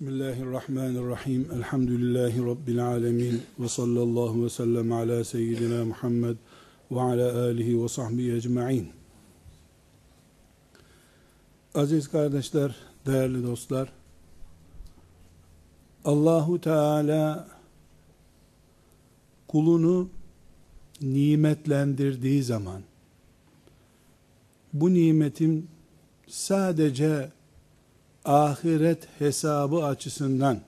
Bismillahirrahmanirrahim. Elhamdülillahi Rabbil alemin. Ve sallallahu ve sellem ala seyyidina Muhammed ve ala alihi ve sahbihi ecma'in. Aziz kardeşler, değerli dostlar, Allahu Teala kulunu nimetlendirdiği zaman bu nimetin sadece ahiret hesabı açısından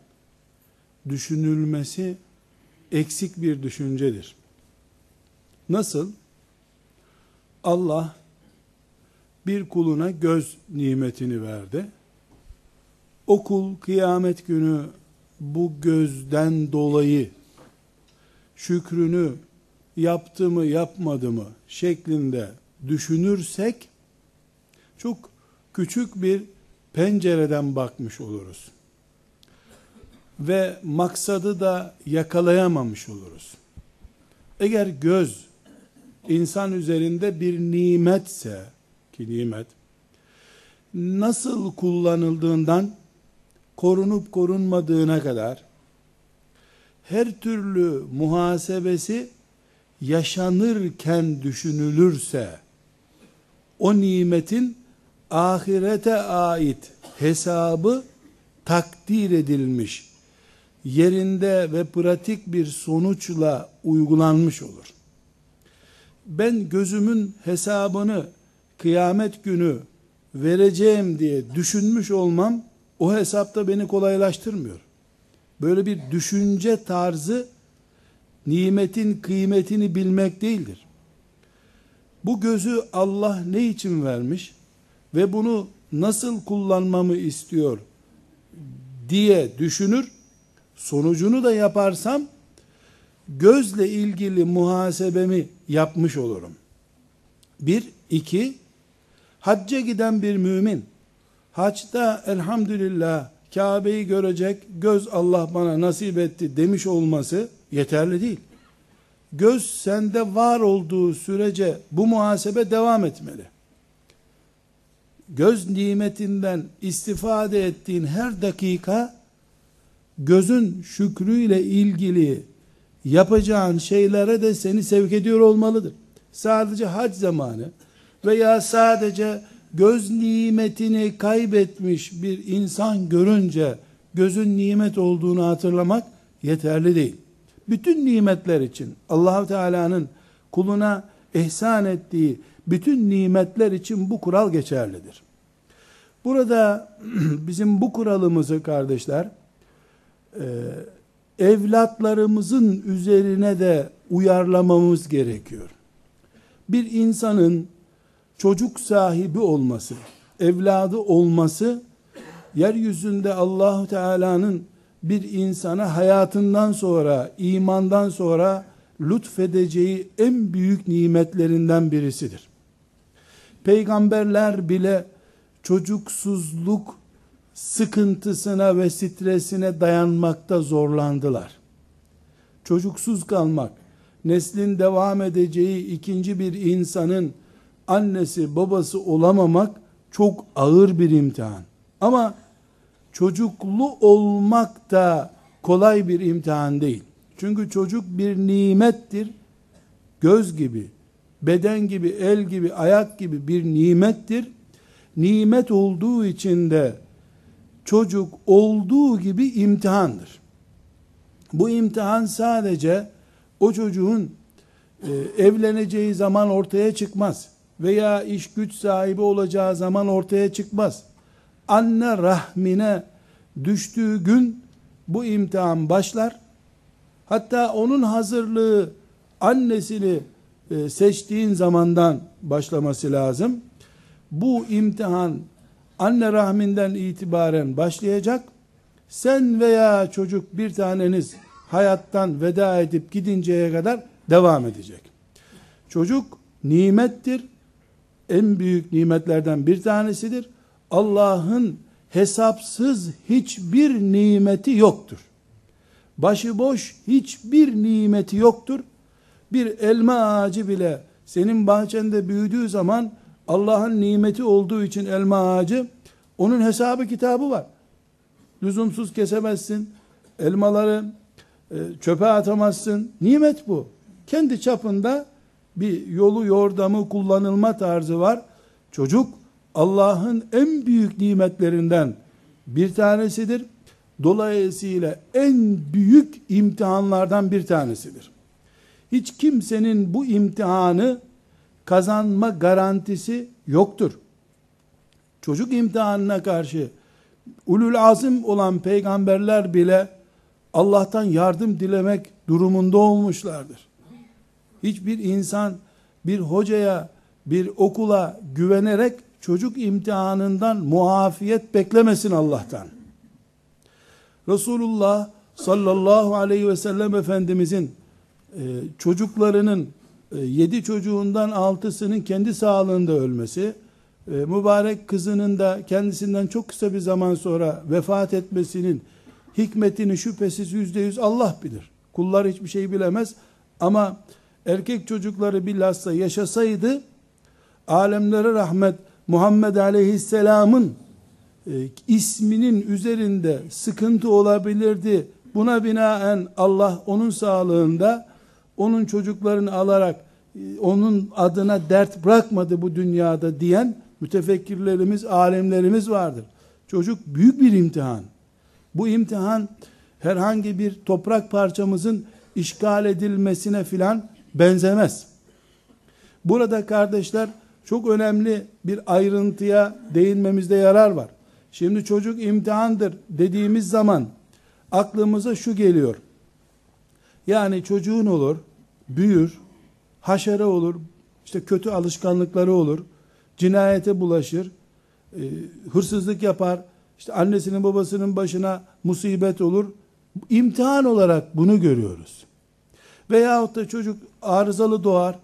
düşünülmesi eksik bir düşüncedir. Nasıl? Allah bir kuluna göz nimetini verdi. O kul kıyamet günü bu gözden dolayı şükrünü yaptı mı yapmadı mı şeklinde düşünürsek çok küçük bir pencereden bakmış oluruz. Ve maksadı da yakalayamamış oluruz. Eğer göz insan üzerinde bir nimetse ki nimet nasıl kullanıldığından korunup korunmadığına kadar her türlü muhasebesi yaşanırken düşünülürse o nimetin ahirete ait hesabı takdir edilmiş, yerinde ve pratik bir sonuçla uygulanmış olur. Ben gözümün hesabını kıyamet günü vereceğim diye düşünmüş olmam, o hesapta beni kolaylaştırmıyor. Böyle bir düşünce tarzı, nimetin kıymetini bilmek değildir. Bu gözü Allah ne için vermiş? Ve bunu nasıl kullanmamı istiyor diye düşünür. Sonucunu da yaparsam gözle ilgili muhasebemi yapmış olurum. Bir, iki, hacca giden bir mümin, haçta elhamdülillah Kabe'yi görecek göz Allah bana nasip etti demiş olması yeterli değil. Göz sende var olduğu sürece bu muhasebe devam etmeli göz nimetinden istifade ettiğin her dakika gözün şükrüyle ilgili yapacağın şeylere de seni sevk ediyor olmalıdır. Sadece hac zamanı veya sadece göz nimetini kaybetmiş bir insan görünce gözün nimet olduğunu hatırlamak yeterli değil. Bütün nimetler için allah Teala'nın kuluna ihsan ettiği bütün nimetler için bu kural geçerlidir. Burada bizim bu kuralımızı kardeşler e, evlatlarımızın üzerine de uyarlamamız gerekiyor. Bir insanın çocuk sahibi olması, evladı olması yeryüzünde Allahu Teala'nın bir insana hayatından sonra, imandan sonra lütfedeceği en büyük nimetlerinden birisidir. Peygamberler bile çocuksuzluk sıkıntısına ve stresine dayanmakta zorlandılar. Çocuksuz kalmak, neslin devam edeceği ikinci bir insanın annesi babası olamamak çok ağır bir imtihan. Ama çocuklu olmak da kolay bir imtihan değil. Çünkü çocuk bir nimettir. Göz gibi, beden gibi, el gibi, ayak gibi bir nimettir. Nimet olduğu için de çocuk olduğu gibi imtihandır. Bu imtihan sadece o çocuğun e, evleneceği zaman ortaya çıkmaz veya iş güç sahibi olacağı zaman ortaya çıkmaz. Anne rahmine düştüğü gün bu imtihan başlar. Hatta onun hazırlığı annesini e, seçtiğin zamandan başlaması lazım. Bu imtihan anne rahminden itibaren başlayacak. Sen veya çocuk bir taneniz hayattan veda edip gidinceye kadar devam edecek. Çocuk nimettir. En büyük nimetlerden bir tanesidir. Allah'ın hesapsız hiçbir nimeti yoktur. Başıboş hiçbir nimeti yoktur. Bir elma ağacı bile senin bahçende büyüdüğü zaman Allah'ın nimeti olduğu için elma ağacı onun hesabı kitabı var. Lüzumsuz kesemezsin. Elmaları e, çöpe atamazsın. Nimet bu. Kendi çapında bir yolu yordamı kullanılma tarzı var. Çocuk Allah'ın en büyük nimetlerinden bir tanesidir. Dolayısıyla en büyük imtihanlardan bir tanesidir. Hiç kimsenin bu imtihanı kazanma garantisi yoktur. Çocuk imtihanına karşı ulul azim olan peygamberler bile Allah'tan yardım dilemek durumunda olmuşlardır. Hiçbir insan bir hocaya, bir okula güvenerek çocuk imtihanından muafiyet beklemesin Allah'tan. Resulullah sallallahu aleyhi ve sellem Efendimizin çocuklarının e, yedi çocuğundan altısının kendi sağlığında ölmesi, e, mübarek kızının da kendisinden çok kısa bir zaman sonra vefat etmesinin hikmetini şüphesiz yüzde yüz Allah bilir. Kullar hiçbir şey bilemez ama erkek çocukları bilhassa yaşasaydı alemlere rahmet Muhammed Aleyhisselam'ın e, isminin üzerinde sıkıntı olabilirdi. Buna binaen Allah onun sağlığında onun çocuklarını alarak e, onun adına dert bırakmadı bu dünyada diyen mütefekkirlerimiz, alemlerimiz vardır. Çocuk büyük bir imtihan. Bu imtihan herhangi bir toprak parçamızın işgal edilmesine filan benzemez. Burada kardeşler çok önemli bir ayrıntıya değinmemizde yarar var. Şimdi çocuk imtihandır dediğimiz zaman aklımıza şu geliyor. Yani çocuğun olur, büyür, haşere olur, işte kötü alışkanlıkları olur, cinayete bulaşır, e, hırsızlık yapar, işte annesinin babasının başına musibet olur. İmtihan olarak bunu görüyoruz. Veyahut da çocuk arızalı doğar,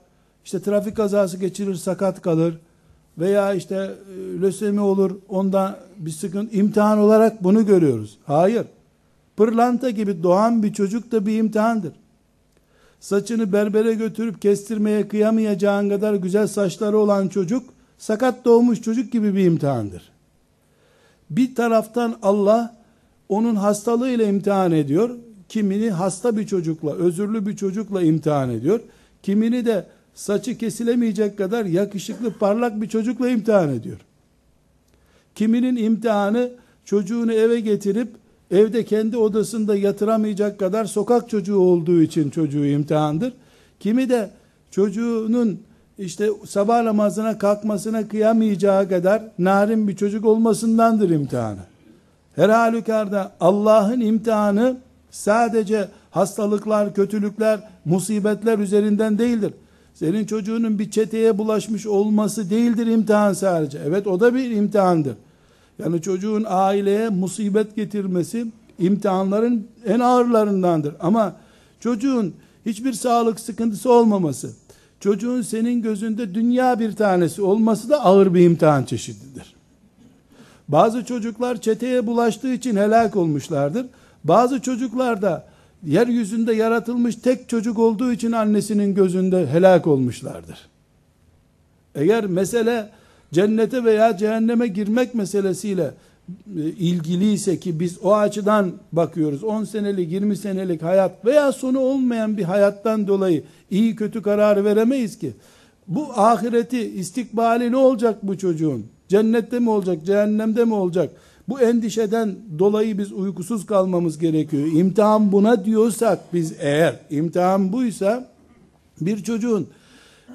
işte trafik kazası geçirir, sakat kalır, veya işte e, lösemi olur, ondan bir sıkıntı, imtihan olarak bunu görüyoruz. Hayır. Pırlanta gibi doğan bir çocuk da bir imtihandır. Saçını berbere götürüp kestirmeye kıyamayacağın kadar güzel saçları olan çocuk, sakat doğmuş çocuk gibi bir imtihandır. Bir taraftan Allah onun hastalığıyla imtihan ediyor. Kimini hasta bir çocukla, özürlü bir çocukla imtihan ediyor. Kimini de saçı kesilemeyecek kadar yakışıklı, parlak bir çocukla imtihan ediyor. Kiminin imtihanı çocuğunu eve getirip evde kendi odasında yatıramayacak kadar sokak çocuğu olduğu için çocuğu imtihandır. Kimi de çocuğunun işte sabah namazına kalkmasına kıyamayacağı kadar narin bir çocuk olmasındandır imtihanı. Her halükarda Allah'ın imtihanı sadece hastalıklar, kötülükler, musibetler üzerinden değildir. Senin çocuğunun bir çeteye bulaşmış olması değildir imtihan sadece. Evet o da bir imtihandır. Yani çocuğun aileye musibet getirmesi imtihanların en ağırlarındandır. Ama çocuğun hiçbir sağlık sıkıntısı olmaması, çocuğun senin gözünde dünya bir tanesi olması da ağır bir imtihan çeşididir. Bazı çocuklar çeteye bulaştığı için helak olmuşlardır. Bazı çocuklar da yeryüzünde yaratılmış tek çocuk olduğu için annesinin gözünde helak olmuşlardır. Eğer mesele cennete veya cehenneme girmek meselesiyle e, ilgiliyse ki biz o açıdan bakıyoruz. 10 senelik 20 senelik hayat veya sonu olmayan bir hayattan dolayı iyi kötü karar veremeyiz ki. Bu ahireti istikbali ne olacak bu çocuğun? Cennette mi olacak, cehennemde mi olacak? Bu endişeden dolayı biz uykusuz kalmamız gerekiyor. İmtihan buna diyorsak biz eğer imtihan buysa bir çocuğun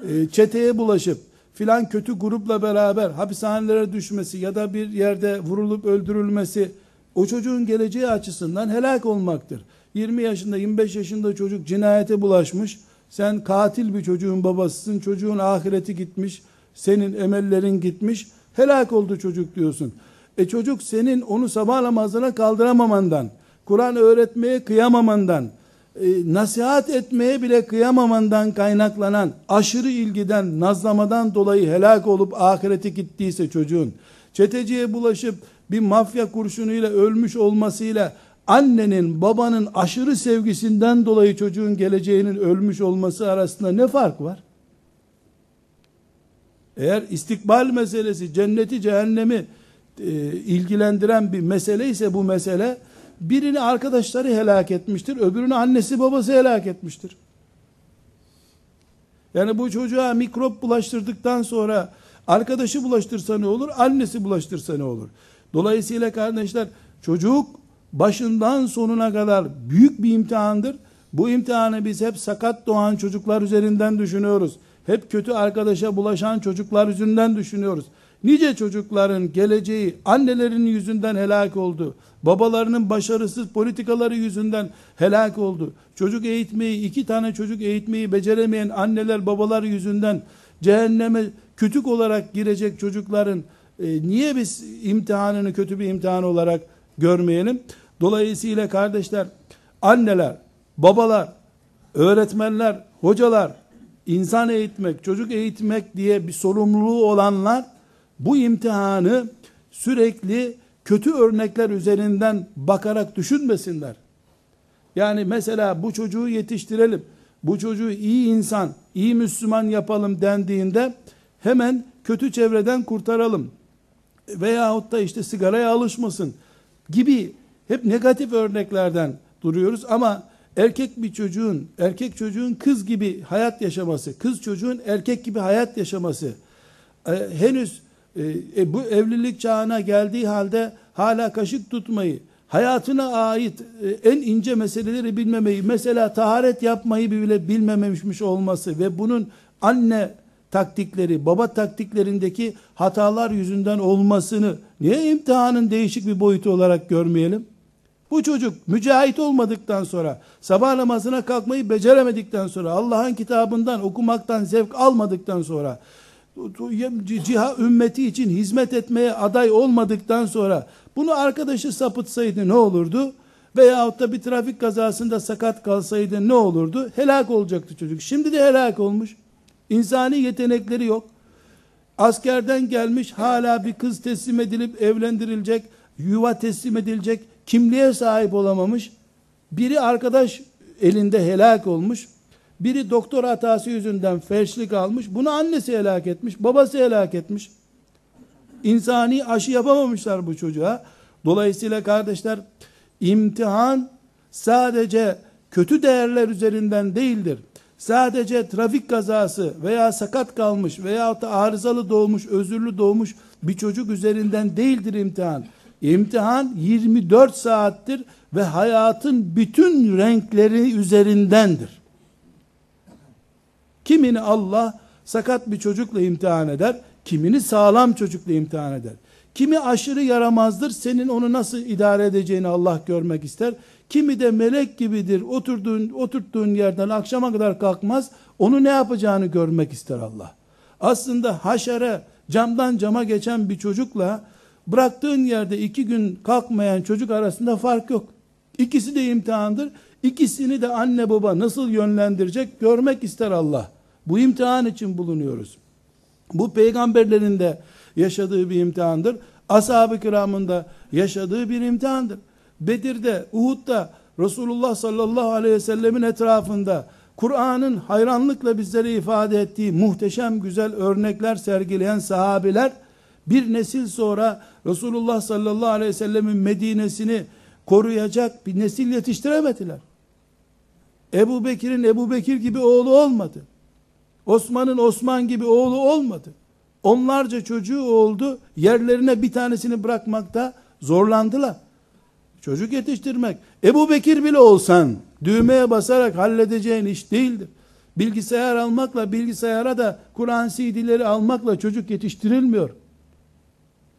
e, çeteye bulaşıp filan kötü grupla beraber hapishanelere düşmesi ya da bir yerde vurulup öldürülmesi o çocuğun geleceği açısından helak olmaktır. 20 yaşında 25 yaşında çocuk cinayete bulaşmış. Sen katil bir çocuğun babasısın. Çocuğun ahireti gitmiş. Senin emellerin gitmiş. Helak oldu çocuk diyorsun. E çocuk senin onu sabah namazına kaldıramamandan, Kur'an öğretmeye kıyamamandan, e, nasihat etmeye bile kıyamamandan kaynaklanan aşırı ilgiden, nazlamadan dolayı helak olup ahirete gittiyse çocuğun, çeteciye bulaşıp bir mafya kurşunuyla ölmüş olmasıyla annenin babanın aşırı sevgisinden dolayı çocuğun geleceğinin ölmüş olması arasında ne fark var? Eğer istikbal meselesi cenneti cehennemi e, ilgilendiren bir mesele ise bu mesele birini arkadaşları helak etmiştir öbürünü annesi babası helak etmiştir. Yani bu çocuğa mikrop bulaştırdıktan sonra arkadaşı bulaştırsa ne olur annesi bulaştırsa ne olur? Dolayısıyla kardeşler çocuk başından sonuna kadar büyük bir imtihandır. Bu imtihanı biz hep sakat doğan çocuklar üzerinden düşünüyoruz. Hep kötü arkadaşa bulaşan çocuklar yüzünden düşünüyoruz. Nice çocukların geleceği annelerinin yüzünden helak oldu. Babalarının başarısız politikaları yüzünden helak oldu. Çocuk eğitmeyi, iki tane çocuk eğitmeyi beceremeyen anneler babalar yüzünden cehenneme kütük olarak girecek çocukların e, niye biz imtihanını kötü bir imtihan olarak görmeyelim? Dolayısıyla kardeşler, anneler, babalar, öğretmenler, hocalar, insan eğitmek, çocuk eğitmek diye bir sorumluluğu olanlar bu imtihanı sürekli kötü örnekler üzerinden bakarak düşünmesinler. Yani mesela bu çocuğu yetiştirelim, bu çocuğu iyi insan, iyi Müslüman yapalım dendiğinde hemen kötü çevreden kurtaralım. Veyahut da işte sigaraya alışmasın gibi hep negatif örneklerden duruyoruz ama erkek bir çocuğun, erkek çocuğun kız gibi hayat yaşaması, kız çocuğun erkek gibi hayat yaşaması, e, henüz e, e, bu evlilik çağına geldiği halde hala kaşık tutmayı, hayatına ait e, en ince meseleleri bilmemeyi, mesela taharet yapmayı bile bilmememiş olması ve bunun anne taktikleri, baba taktiklerindeki hatalar yüzünden olmasını niye imtihanın değişik bir boyutu olarak görmeyelim? Bu çocuk mücahit olmadıktan sonra, sabah namazına kalkmayı beceremedikten sonra, Allah'ın kitabından okumaktan zevk almadıktan sonra, ciha ümmeti için hizmet etmeye aday olmadıktan sonra, bunu arkadaşı sapıtsaydı ne olurdu? Veyahut da bir trafik kazasında sakat kalsaydı ne olurdu? Helak olacaktı çocuk. Şimdi de helak olmuş. İnsani yetenekleri yok. Askerden gelmiş hala bir kız teslim edilip evlendirilecek, yuva teslim edilecek, kimliğe sahip olamamış. Biri arkadaş elinde helak olmuş. Biri doktor hatası yüzünden felçlik almış. Bunu annesi helak etmiş, babası helak etmiş. İnsani aşı yapamamışlar bu çocuğa. Dolayısıyla kardeşler imtihan sadece kötü değerler üzerinden değildir. Sadece trafik kazası veya sakat kalmış veya da arızalı doğmuş, özürlü doğmuş bir çocuk üzerinden değildir imtihan. İmtihan 24 saattir ve hayatın bütün renkleri üzerindendir. Kimini Allah sakat bir çocukla imtihan eder, kimini sağlam çocukla imtihan eder. Kimi aşırı yaramazdır, senin onu nasıl idare edeceğini Allah görmek ister. Kimi de melek gibidir, oturduğun, oturttuğun yerden akşama kadar kalkmaz, onu ne yapacağını görmek ister Allah. Aslında haşere, camdan cama geçen bir çocukla, bıraktığın yerde iki gün kalkmayan çocuk arasında fark yok. İkisi de imtihandır. İkisini de anne baba nasıl yönlendirecek görmek ister Allah. Bu imtihan için bulunuyoruz. Bu peygamberlerin de yaşadığı bir imtihandır. Ashab-ı kiramın da yaşadığı bir imtihandır. Bedir'de, Uhud'da Resulullah sallallahu aleyhi ve sellemin etrafında Kur'an'ın hayranlıkla bizlere ifade ettiği muhteşem güzel örnekler sergileyen sahabiler bir nesil sonra Resulullah sallallahu aleyhi ve sellemin Medine'sini koruyacak bir nesil yetiştiremediler. Ebu Bekir'in Ebu Bekir gibi oğlu olmadı. Osman'ın Osman gibi oğlu olmadı. Onlarca çocuğu oldu. Yerlerine bir tanesini bırakmakta zorlandılar. Çocuk yetiştirmek. Ebu Bekir bile olsan düğmeye basarak halledeceğin iş değildir. Bilgisayar almakla bilgisayara da Kur'an CD'leri almakla çocuk yetiştirilmiyor.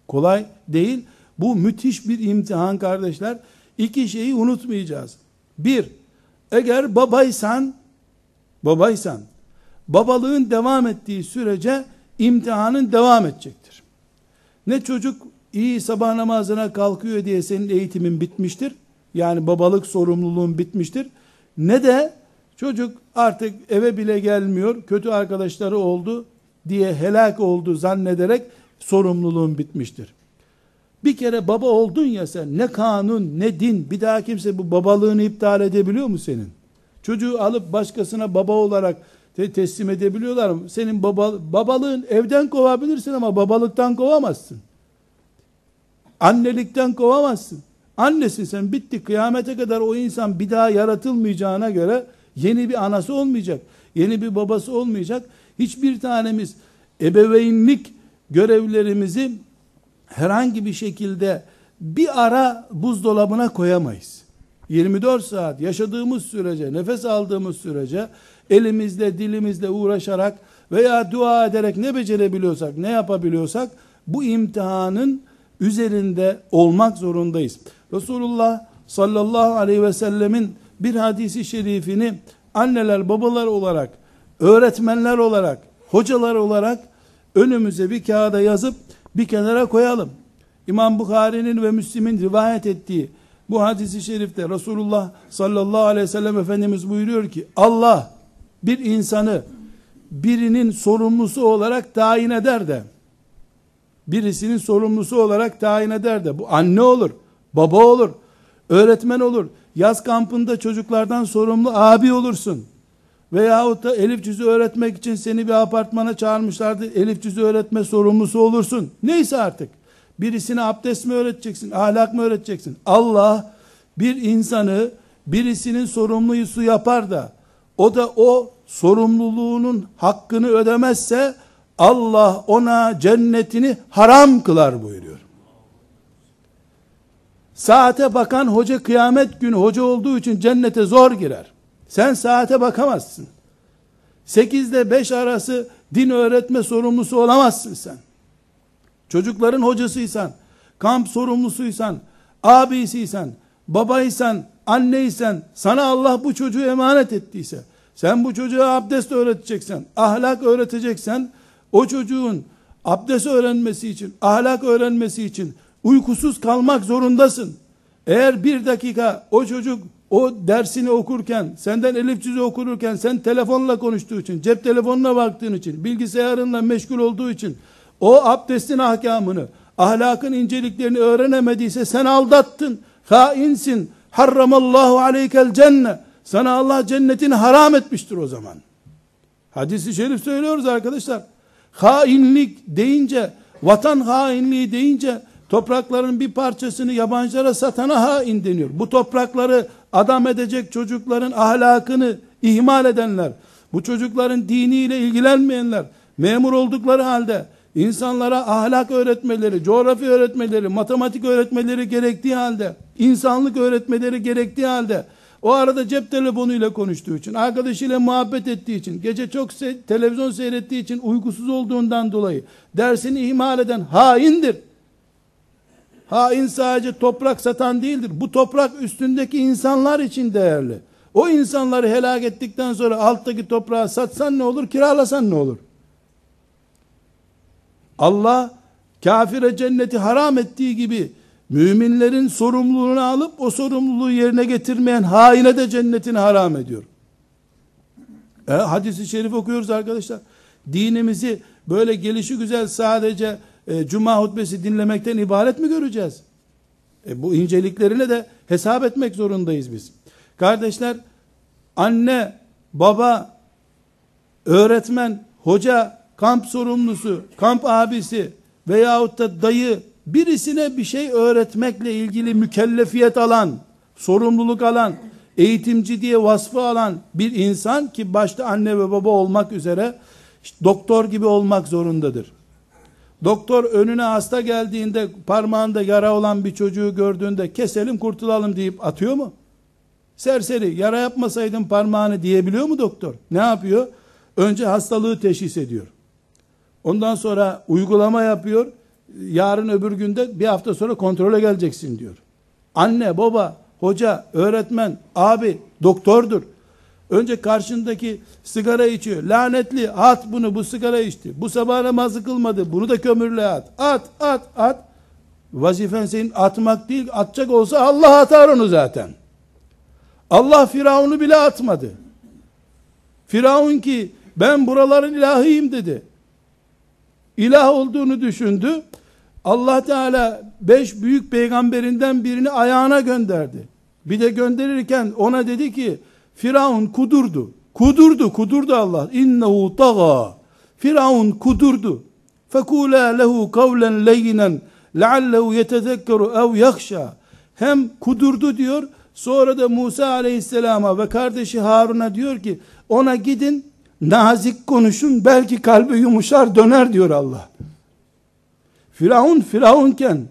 Kolay değil. Bu müthiş bir imtihan kardeşler. İki şeyi unutmayacağız. Bir, eğer babaysan, babaysan, babalığın devam ettiği sürece imtihanın devam edecektir. Ne çocuk iyi sabah namazına kalkıyor diye senin eğitimin bitmiştir. Yani babalık sorumluluğun bitmiştir. Ne de çocuk artık eve bile gelmiyor, kötü arkadaşları oldu diye helak oldu zannederek sorumluluğun bitmiştir. Bir kere baba oldun ya sen ne kanun ne din bir daha kimse bu babalığını iptal edebiliyor mu senin? Çocuğu alıp başkasına baba olarak te teslim edebiliyorlar mı? Senin baba, babalığın evden kovabilirsin ama babalıktan kovamazsın. Annelikten kovamazsın. Annesin sen bitti kıyamete kadar o insan bir daha yaratılmayacağına göre yeni bir anası olmayacak. Yeni bir babası olmayacak. Hiçbir tanemiz ebeveynlik görevlerimizi herhangi bir şekilde bir ara buzdolabına koyamayız. 24 saat yaşadığımız sürece, nefes aldığımız sürece elimizle, dilimizle uğraşarak veya dua ederek ne becerebiliyorsak, ne yapabiliyorsak bu imtihanın üzerinde olmak zorundayız. Resulullah sallallahu aleyhi ve sellemin bir hadisi şerifini anneler, babalar olarak, öğretmenler olarak, hocalar olarak önümüze bir kağıda yazıp bir kenara koyalım. İmam Bukhari'nin ve Müslim'in rivayet ettiği bu hadisi şerifte Resulullah sallallahu aleyhi ve sellem Efendimiz buyuruyor ki Allah bir insanı birinin sorumlusu olarak tayin eder de birisinin sorumlusu olarak tayin eder de bu anne olur, baba olur, öğretmen olur. Yaz kampında çocuklardan sorumlu abi olursun. Veyahut da elif cüzü öğretmek için seni bir apartmana çağırmışlardı. Elif cüzü öğretme sorumlusu olursun. Neyse artık. Birisine abdest mi öğreteceksin, ahlak mı öğreteceksin? Allah bir insanı birisinin sorumlusu yapar da o da o sorumluluğunun hakkını ödemezse Allah ona cennetini haram kılar buyuruyor. Saate bakan hoca kıyamet günü hoca olduğu için cennete zor girer. Sen saate bakamazsın. 8 ile 5 arası din öğretme sorumlusu olamazsın sen. Çocukların hocasıysan, kamp sorumlusuysan, abisiysen, babaysan, anneysen, sana Allah bu çocuğu emanet ettiyse, sen bu çocuğa abdest öğreteceksen, ahlak öğreteceksen, o çocuğun abdest öğrenmesi için, ahlak öğrenmesi için uykusuz kalmak zorundasın. Eğer bir dakika o çocuk o dersini okurken, senden elif cüzü okurken, sen telefonla konuştuğu için, cep telefonuna baktığın için, bilgisayarınla meşgul olduğu için, o abdestin ahkamını, ahlakın inceliklerini öğrenemediyse sen aldattın, hainsin, harramallahu aleykel cenne, sana Allah cennetini haram etmiştir o zaman. Hadisi şerif söylüyoruz arkadaşlar. Hainlik deyince, vatan hainliği deyince, toprakların bir parçasını yabancılara satana hain deniyor. Bu toprakları adam edecek çocukların ahlakını ihmal edenler, bu çocukların diniyle ilgilenmeyenler, memur oldukları halde, insanlara ahlak öğretmeleri, coğrafya öğretmeleri, matematik öğretmeleri gerektiği halde, insanlık öğretmeleri gerektiği halde, o arada cep telefonuyla konuştuğu için, arkadaşıyla muhabbet ettiği için, gece çok se televizyon seyrettiği için, uykusuz olduğundan dolayı, dersini ihmal eden haindir. Hain sadece toprak satan değildir. Bu toprak üstündeki insanlar için değerli. O insanları helak ettikten sonra alttaki toprağı satsan ne olur, kiralasan ne olur? Allah kafire cenneti haram ettiği gibi müminlerin sorumluluğunu alıp o sorumluluğu yerine getirmeyen haine de cennetini haram ediyor. E, hadisi şerif okuyoruz arkadaşlar. Dinimizi böyle gelişi güzel sadece e, cuma hutbesi dinlemekten ibaret mi göreceğiz? E, bu inceliklerine de hesap etmek zorundayız biz. Kardeşler, anne, baba, öğretmen, hoca, kamp sorumlusu, kamp abisi veyahut da dayı birisine bir şey öğretmekle ilgili mükellefiyet alan, sorumluluk alan, eğitimci diye vasfı alan bir insan ki başta anne ve baba olmak üzere doktor gibi olmak zorundadır. Doktor önüne hasta geldiğinde parmağında yara olan bir çocuğu gördüğünde keselim kurtulalım deyip atıyor mu? Serseri yara yapmasaydın parmağını diyebiliyor mu doktor? Ne yapıyor? Önce hastalığı teşhis ediyor. Ondan sonra uygulama yapıyor. Yarın öbür günde bir hafta sonra kontrole geleceksin diyor. Anne, baba, hoca, öğretmen, abi, doktordur. Önce karşındaki sigara içiyor. Lanetli at bunu bu sigara içti. Bu sabah namazı kılmadı. Bunu da kömürle at. At at at. Vazifen senin atmak değil, atacak olsa Allah atar onu zaten. Allah Firavun'u bile atmadı. Firavun ki ben buraların ilahıyım dedi. İlah olduğunu düşündü. Allah Teala beş büyük peygamberinden birini ayağına gönderdi. Bir de gönderirken ona dedi ki Firavun kudurdu. Kudurdu, kudurdu Allah. İnnehu taga. Firavun kudurdu. Fekula lehu kavlen leyinen leallehu yetezekkeru ev yakşa. Hem kudurdu diyor. Sonra da Musa aleyhisselama ve kardeşi Harun'a diyor ki ona gidin nazik konuşun belki kalbi yumuşar döner diyor Allah. Firavun Firavunken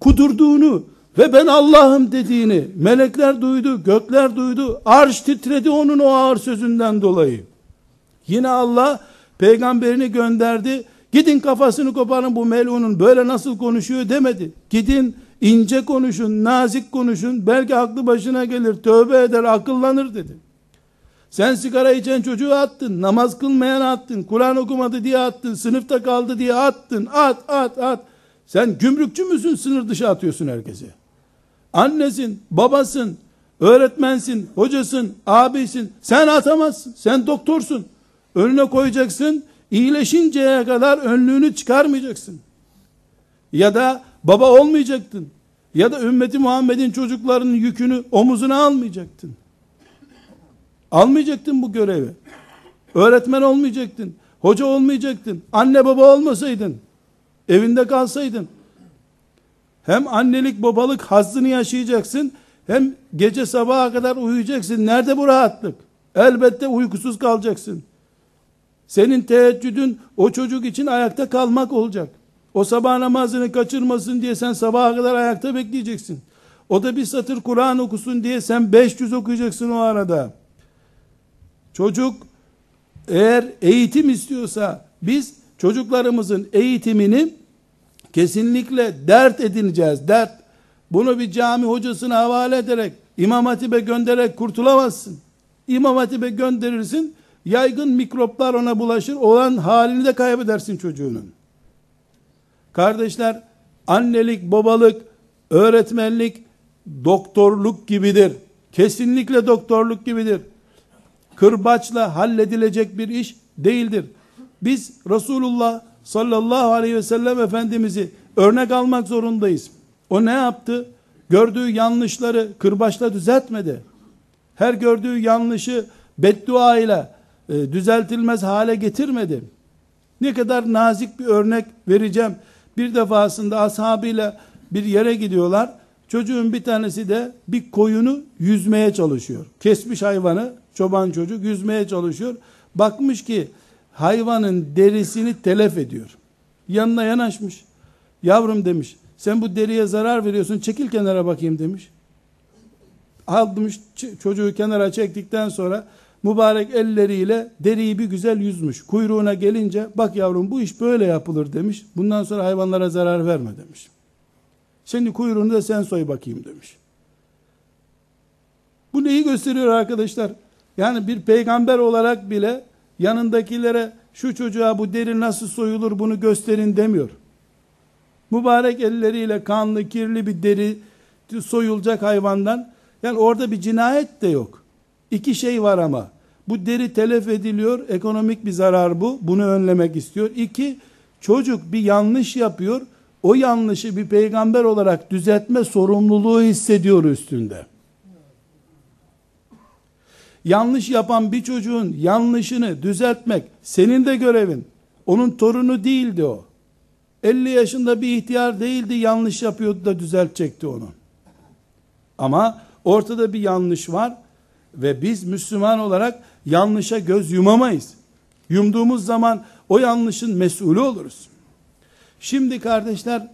kudurduğunu ve ben Allah'ım dediğini melekler duydu, gökler duydu, arş titredi onun o ağır sözünden dolayı. Yine Allah peygamberini gönderdi. Gidin kafasını koparın bu melunun böyle nasıl konuşuyor demedi. Gidin ince konuşun, nazik konuşun. Belki aklı başına gelir, tövbe eder, akıllanır dedi. Sen sigara içen çocuğu attın, namaz kılmayan attın, Kur'an okumadı diye attın, sınıfta kaldı diye attın, at, at, at. Sen gümrükçü müsün, sınır dışı atıyorsun herkese. Annesin, babasın, öğretmensin, hocasın, abisin. Sen atamazsın, sen doktorsun. Önüne koyacaksın, iyileşinceye kadar önlüğünü çıkarmayacaksın. Ya da baba olmayacaktın. Ya da ümmeti Muhammed'in çocuklarının yükünü omuzuna almayacaktın. Almayacaktın bu görevi. Öğretmen olmayacaktın. Hoca olmayacaktın. Anne baba olmasaydın. Evinde kalsaydın. Hem annelik babalık hazzını yaşayacaksın. Hem gece sabaha kadar uyuyacaksın. Nerede bu rahatlık? Elbette uykusuz kalacaksın. Senin teheccüdün o çocuk için ayakta kalmak olacak. O sabah namazını kaçırmasın diye sen sabaha kadar ayakta bekleyeceksin. O da bir satır Kur'an okusun diye sen 500 okuyacaksın o arada. Çocuk eğer eğitim istiyorsa biz çocuklarımızın eğitimini kesinlikle dert edineceğiz. Dert. Bunu bir cami hocasına havale ederek İmam Hatip'e göndererek kurtulamazsın. İmam Hatip'e gönderirsin yaygın mikroplar ona bulaşır olan halini de kaybedersin çocuğunun. Kardeşler annelik, babalık, öğretmenlik, doktorluk gibidir. Kesinlikle doktorluk gibidir kırbaçla halledilecek bir iş değildir. Biz Resulullah sallallahu aleyhi ve sellem Efendimiz'i örnek almak zorundayız. O ne yaptı? Gördüğü yanlışları kırbaçla düzeltmedi. Her gördüğü yanlışı beddua ile e, düzeltilmez hale getirmedi. Ne kadar nazik bir örnek vereceğim. Bir defasında ashabıyla bir yere gidiyorlar. Çocuğun bir tanesi de bir koyunu yüzmeye çalışıyor. Kesmiş hayvanı çoban çocuk yüzmeye çalışıyor. Bakmış ki hayvanın derisini telef ediyor. Yanına yanaşmış. Yavrum demiş. Sen bu deriye zarar veriyorsun. Çekil kenara bakayım demiş. Almış çocuğu kenara çektikten sonra mübarek elleriyle deriyi bir güzel yüzmüş. Kuyruğuna gelince bak yavrum bu iş böyle yapılır demiş. Bundan sonra hayvanlara zarar verme demiş. Şimdi kuyruğunu da sen soy bakayım demiş. Bu neyi gösteriyor arkadaşlar? Yani bir peygamber olarak bile yanındakilere şu çocuğa bu deri nasıl soyulur bunu gösterin demiyor. Mübarek elleriyle kanlı kirli bir deri soyulacak hayvandan yani orada bir cinayet de yok. İki şey var ama. Bu deri telef ediliyor. Ekonomik bir zarar bu. Bunu önlemek istiyor. İki, çocuk bir yanlış yapıyor. O yanlışı bir peygamber olarak düzeltme sorumluluğu hissediyor üstünde yanlış yapan bir çocuğun yanlışını düzeltmek senin de görevin. Onun torunu değildi o. 50 yaşında bir ihtiyar değildi yanlış yapıyordu da düzeltecekti onu. Ama ortada bir yanlış var ve biz Müslüman olarak yanlışa göz yumamayız. Yumduğumuz zaman o yanlışın mesulü oluruz. Şimdi kardeşler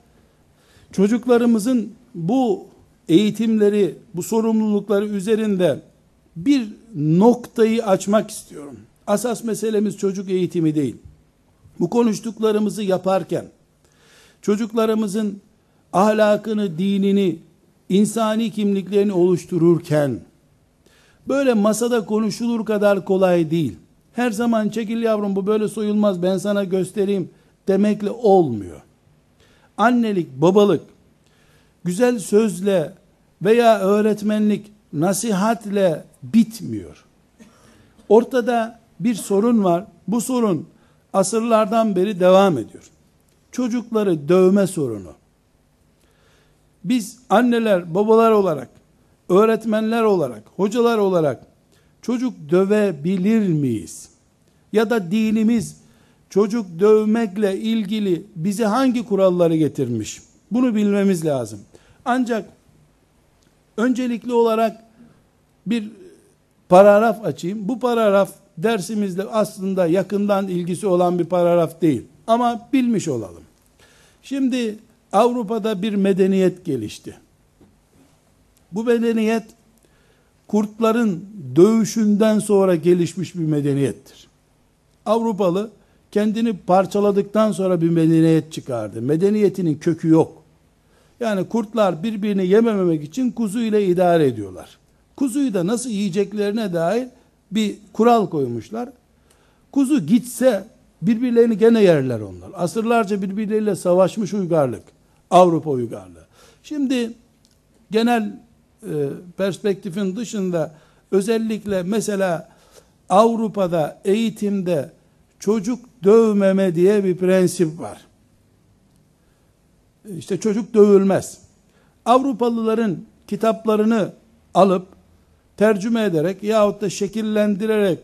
çocuklarımızın bu eğitimleri, bu sorumlulukları üzerinde bir noktayı açmak istiyorum. Asas meselemiz çocuk eğitimi değil. Bu konuştuklarımızı yaparken çocuklarımızın ahlakını, dinini, insani kimliklerini oluştururken böyle masada konuşulur kadar kolay değil. Her zaman çekil yavrum bu böyle soyulmaz ben sana göstereyim demekle olmuyor. Annelik, babalık güzel sözle veya öğretmenlik, nasihatle bitmiyor. Ortada bir sorun var. Bu sorun asırlardan beri devam ediyor. Çocukları dövme sorunu. Biz anneler, babalar olarak, öğretmenler olarak, hocalar olarak çocuk dövebilir miyiz? Ya da dinimiz çocuk dövmekle ilgili bize hangi kuralları getirmiş? Bunu bilmemiz lazım. Ancak öncelikli olarak bir paragraf açayım. Bu paragraf dersimizde aslında yakından ilgisi olan bir paragraf değil. Ama bilmiş olalım. Şimdi Avrupa'da bir medeniyet gelişti. Bu medeniyet kurtların dövüşünden sonra gelişmiş bir medeniyettir. Avrupalı kendini parçaladıktan sonra bir medeniyet çıkardı. Medeniyetinin kökü yok. Yani kurtlar birbirini yemememek için kuzu ile idare ediyorlar. Kuzuyu da nasıl yiyeceklerine dair bir kural koymuşlar. Kuzu gitse birbirlerini gene yerler onlar. Asırlarca birbirleriyle savaşmış uygarlık. Avrupa uygarlığı. Şimdi genel e, perspektifin dışında özellikle mesela Avrupa'da eğitimde çocuk dövmeme diye bir prensip var. İşte çocuk dövülmez. Avrupalıların kitaplarını alıp tercüme ederek yahut da şekillendirerek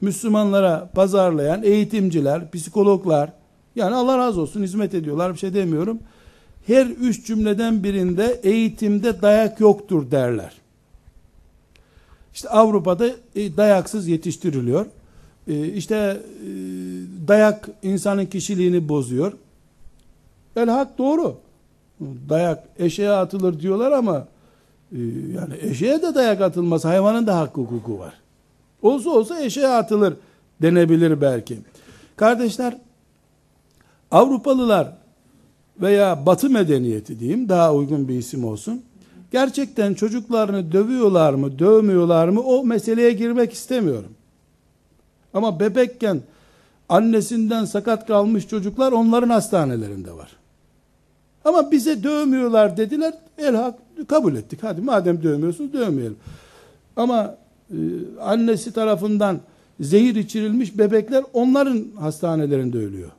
Müslümanlara pazarlayan eğitimciler, psikologlar, yani Allah razı olsun hizmet ediyorlar bir şey demiyorum. Her üç cümleden birinde eğitimde dayak yoktur derler. İşte Avrupa'da e, dayaksız yetiştiriliyor. E, işte e, dayak insanın kişiliğini bozuyor. El hak doğru. Dayak eşeğe atılır diyorlar ama yani eşeğe de dayak atılmaz. Hayvanın da hakkı hukuku var. Olsa olsa eşeğe atılır denebilir belki. Kardeşler Avrupalılar veya Batı medeniyeti diyeyim daha uygun bir isim olsun. Gerçekten çocuklarını dövüyorlar mı, dövmüyorlar mı o meseleye girmek istemiyorum. Ama bebekken annesinden sakat kalmış çocuklar onların hastanelerinde var. Ama bize dövmüyorlar dediler. El hak kabul ettik. Hadi madem dövmüyorsunuz dövmeyelim. Ama e, annesi tarafından zehir içirilmiş bebekler onların hastanelerinde ölüyor.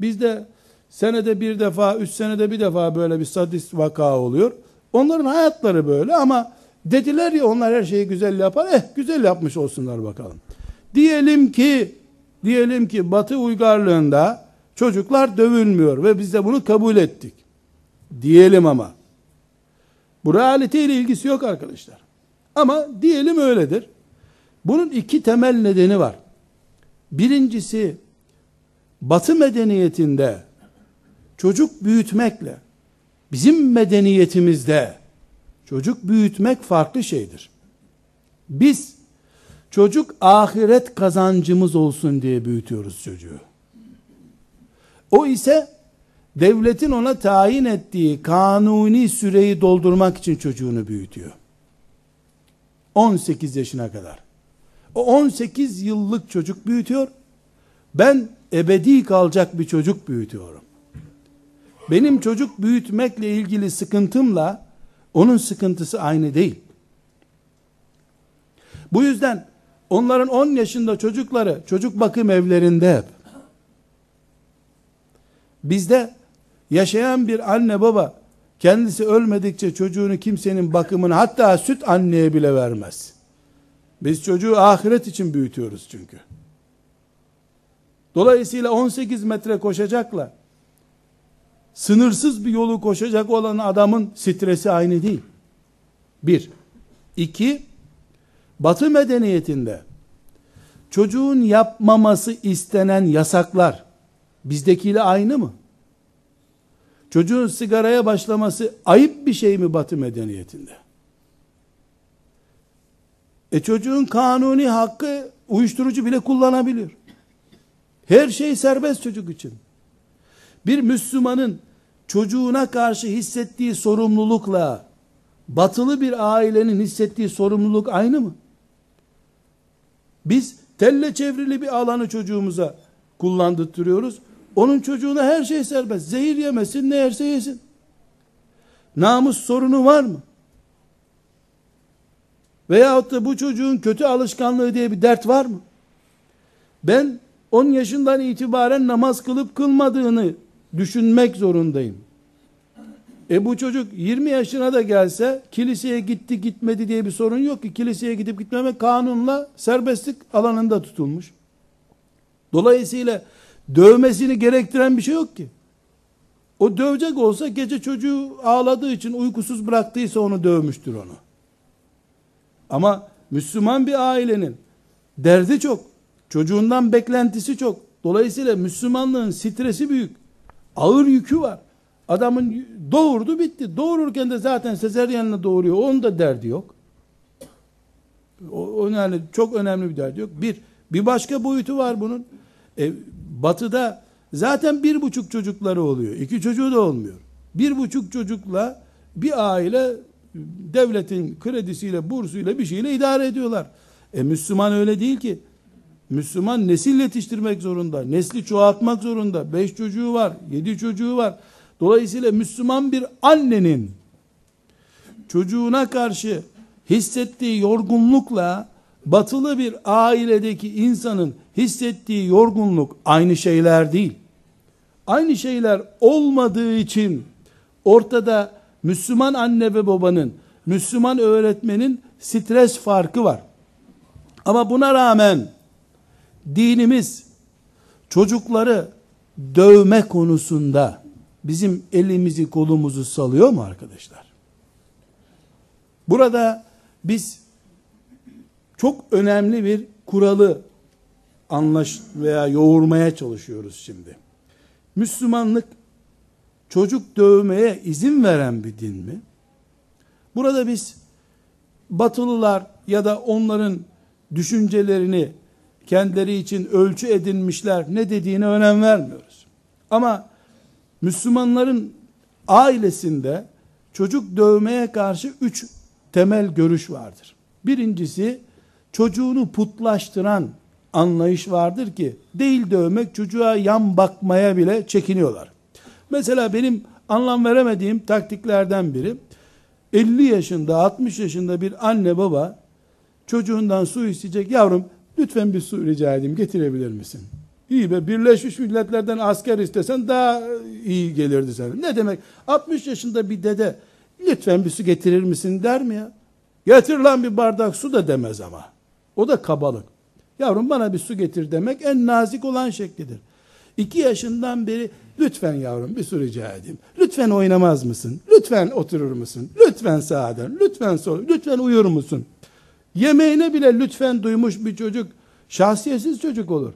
Bizde senede bir defa, üç senede bir defa böyle bir sadist vaka oluyor. Onların hayatları böyle ama dediler ya onlar her şeyi güzel yapar. Eh güzel yapmış olsunlar bakalım. Diyelim ki diyelim ki Batı uygarlığında çocuklar dövülmüyor ve biz de bunu kabul ettik. Diyelim ama. Bu realite ile ilgisi yok arkadaşlar. Ama diyelim öyledir. Bunun iki temel nedeni var. Birincisi Batı medeniyetinde çocuk büyütmekle bizim medeniyetimizde çocuk büyütmek farklı şeydir. Biz çocuk ahiret kazancımız olsun diye büyütüyoruz çocuğu. O ise devletin ona tayin ettiği kanuni süreyi doldurmak için çocuğunu büyütüyor. 18 yaşına kadar. O 18 yıllık çocuk büyütüyor. Ben ebedi kalacak bir çocuk büyütüyorum. Benim çocuk büyütmekle ilgili sıkıntımla onun sıkıntısı aynı değil. Bu yüzden onların 10 yaşında çocukları çocuk bakım evlerinde hep. Bizde yaşayan bir anne baba kendisi ölmedikçe çocuğunu kimsenin bakımını hatta süt anneye bile vermez. Biz çocuğu ahiret için büyütüyoruz çünkü. Dolayısıyla 18 metre koşacakla sınırsız bir yolu koşacak olan adamın stresi aynı değil. Bir. iki, Batı medeniyetinde çocuğun yapmaması istenen yasaklar bizdekiyle aynı mı? Çocuğun sigaraya başlaması ayıp bir şey mi Batı medeniyetinde? E çocuğun kanuni hakkı uyuşturucu bile kullanabiliyor. Her şey serbest çocuk için. Bir Müslümanın çocuğuna karşı hissettiği sorumlulukla batılı bir ailenin hissettiği sorumluluk aynı mı? Biz telle çevrili bir alanı çocuğumuza kullandırtıyoruz. Onun çocuğuna her şey serbest. Zehir yemesin ne yerse yesin. namus sorunu var mı? Veyahut da bu çocuğun kötü alışkanlığı diye bir dert var mı? Ben 10 yaşından itibaren namaz kılıp kılmadığını düşünmek zorundayım. E bu çocuk 20 yaşına da gelse kiliseye gitti gitmedi diye bir sorun yok ki. Kiliseye gidip gitmemek kanunla serbestlik alanında tutulmuş. Dolayısıyla dövmesini gerektiren bir şey yok ki. O dövecek olsa gece çocuğu ağladığı için uykusuz bıraktıysa onu dövmüştür onu. Ama Müslüman bir ailenin derdi çok. Çocuğundan beklentisi çok. Dolayısıyla Müslümanlığın stresi büyük. Ağır yükü var. Adamın doğurdu bitti. Doğururken de zaten sezeryenle doğuruyor. Onun da derdi yok. O, o yani çok önemli bir derdi yok. Bir, bir başka boyutu var bunun. E, batıda zaten bir buçuk çocukları oluyor. İki çocuğu da olmuyor. Bir buçuk çocukla bir aile devletin kredisiyle, bursuyla bir şeyle idare ediyorlar. E Müslüman öyle değil ki. Müslüman nesil yetiştirmek zorunda. Nesli çoğaltmak zorunda. Beş çocuğu var, yedi çocuğu var. Dolayısıyla Müslüman bir annenin çocuğuna karşı hissettiği yorgunlukla batılı bir ailedeki insanın hissettiği yorgunluk aynı şeyler değil. Aynı şeyler olmadığı için ortada Müslüman anne ve babanın, Müslüman öğretmenin stres farkı var. Ama buna rağmen dinimiz çocukları dövme konusunda bizim elimizi kolumuzu salıyor mu arkadaşlar? Burada biz çok önemli bir kuralı anlaş veya yoğurmaya çalışıyoruz şimdi. Müslümanlık çocuk dövmeye izin veren bir din mi? Burada biz batılılar ya da onların düşüncelerini kendileri için ölçü edinmişler ne dediğine önem vermiyoruz. Ama Müslümanların ailesinde çocuk dövmeye karşı üç temel görüş vardır. Birincisi çocuğunu putlaştıran anlayış vardır ki değil dövmek çocuğa yan bakmaya bile çekiniyorlar. Mesela benim anlam veremediğim taktiklerden biri 50 yaşında 60 yaşında bir anne baba çocuğundan su isteyecek yavrum lütfen bir su rica edeyim getirebilir misin? İyi be Birleşmiş Milletler'den asker istesen daha iyi gelirdi sana. Ne demek 60 yaşında bir dede lütfen bir su getirir misin der mi ya? Getir lan bir bardak su da demez ama. O da kabalık. Yavrum bana bir su getir demek en nazik olan şeklidir. İki yaşından beri lütfen yavrum bir su rica edeyim. Lütfen oynamaz mısın? Lütfen oturur musun? Lütfen sağdan, lütfen sol, lütfen uyur musun? Yemeğine bile lütfen duymuş bir çocuk şahsiyetsiz çocuk olur.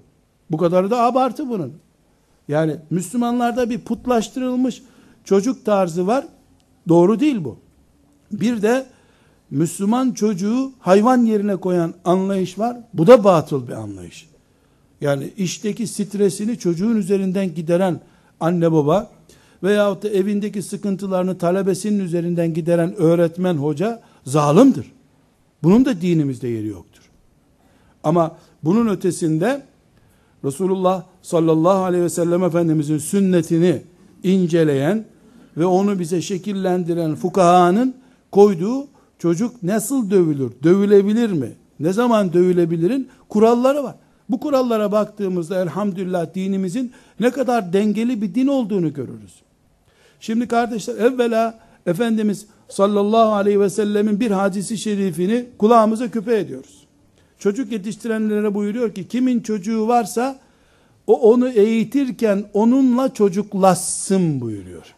Bu kadar da abartı bunun. Yani Müslümanlarda bir putlaştırılmış çocuk tarzı var. Doğru değil bu. Bir de Müslüman çocuğu hayvan yerine koyan anlayış var. Bu da batıl bir anlayış. Yani işteki stresini çocuğun üzerinden gideren anne baba veyahut da evindeki sıkıntılarını talebesinin üzerinden gideren öğretmen hoca zalimdir. Bunun da dinimizde yeri yoktur. Ama bunun ötesinde Resulullah sallallahu aleyhi ve sellem Efendimizin sünnetini inceleyen ve onu bize şekillendiren fukahanın koyduğu çocuk nasıl dövülür, dövülebilir mi, ne zaman dövülebilirin kuralları var. Bu kurallara baktığımızda elhamdülillah dinimizin ne kadar dengeli bir din olduğunu görürüz. Şimdi kardeşler evvela Efendimiz sallallahu aleyhi ve sellemin bir hadisi şerifini kulağımıza küpe ediyoruz. Çocuk yetiştirenlere buyuruyor ki kimin çocuğu varsa o onu eğitirken onunla çocuklaşsın buyuruyor.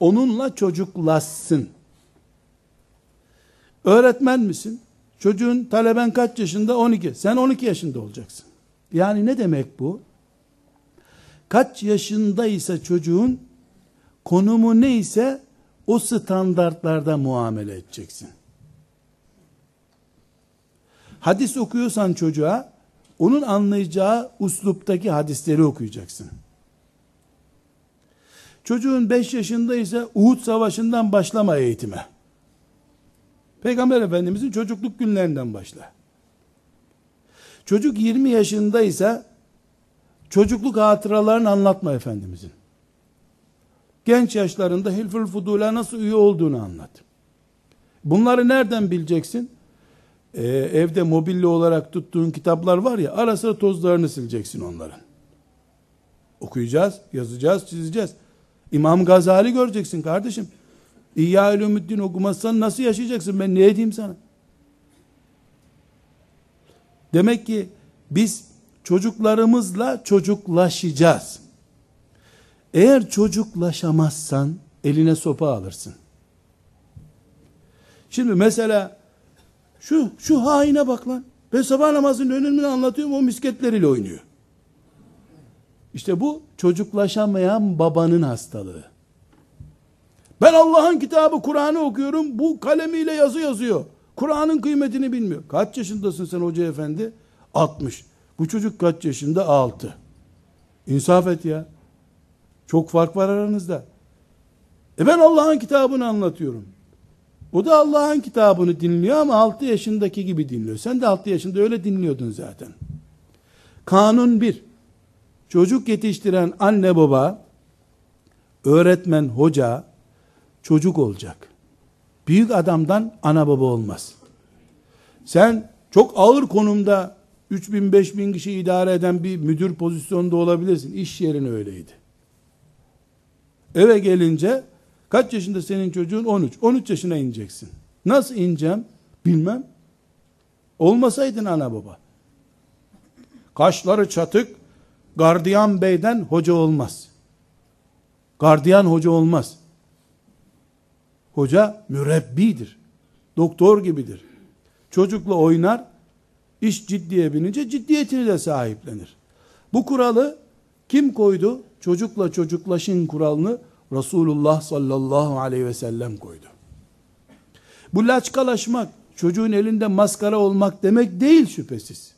Onunla çocuklaşsın. Öğretmen misin? Çocuğun taleben kaç yaşında? 12. Sen 12 yaşında olacaksın. Yani ne demek bu? Kaç yaşındaysa çocuğun konumu neyse o standartlarda muamele edeceksin. Hadis okuyorsan çocuğa onun anlayacağı usluptaki hadisleri okuyacaksın. Çocuğun 5 yaşındaysa Uhud Savaşı'ndan başlama eğitime. Peygamber Efendimizin çocukluk günlerinden başla. Çocuk 20 yaşındaysa çocukluk hatıralarını anlatma Efendimizin. genç yaşlarında Hilful Fudul'a nasıl üye olduğunu anlat. Bunları nereden bileceksin? Ee, evde mobilya olarak tuttuğun kitaplar var ya, ara sıra tozlarını sileceksin onların. Okuyacağız, yazacağız, çizeceğiz. İmam Gazali göreceksin kardeşim. İyya Ulumuddin okumazsan nasıl yaşayacaksın? Ben ne edeyim sana? Demek ki biz çocuklarımızla çocuklaşacağız. Eğer çocuklaşamazsan eline sopa alırsın. Şimdi mesela şu şu haine bak lan. Ben sabah namazının önümünü anlatıyorum o misketleriyle oynuyor. İşte bu çocuklaşamayan babanın hastalığı. Ben Allah'ın kitabı Kur'an'ı okuyorum. Bu kalemiyle yazı yazıyor. Kur'an'ın kıymetini bilmiyor. Kaç yaşındasın sen hoca efendi? 60. Bu çocuk kaç yaşında? 6. İnsaf et ya. Çok fark var aranızda. E ben Allah'ın kitabını anlatıyorum. O da Allah'ın kitabını dinliyor ama 6 yaşındaki gibi dinliyor. Sen de 6 yaşında öyle dinliyordun zaten. Kanun 1. Çocuk yetiştiren anne baba, öğretmen, hoca, çocuk olacak. Büyük adamdan ana baba olmaz. Sen çok ağır konumda 3000 5000 kişi idare eden bir müdür pozisyonunda olabilirsin. İş yerin öyleydi. Eve gelince kaç yaşında senin çocuğun? 13. 13 yaşına ineceksin. Nasıl ineceğim? Bilmem. Olmasaydın ana baba. Kaşları çatık, gardiyan beyden hoca olmaz. Gardiyan hoca olmaz. Hoca mürebbidir. Doktor gibidir. Çocukla oynar, iş ciddiye binince ciddiyetini de sahiplenir. Bu kuralı kim koydu? Çocukla çocuklaşın kuralını Resulullah sallallahu aleyhi ve sellem koydu. Bu laçkalaşmak, çocuğun elinde maskara olmak demek değil şüphesiz.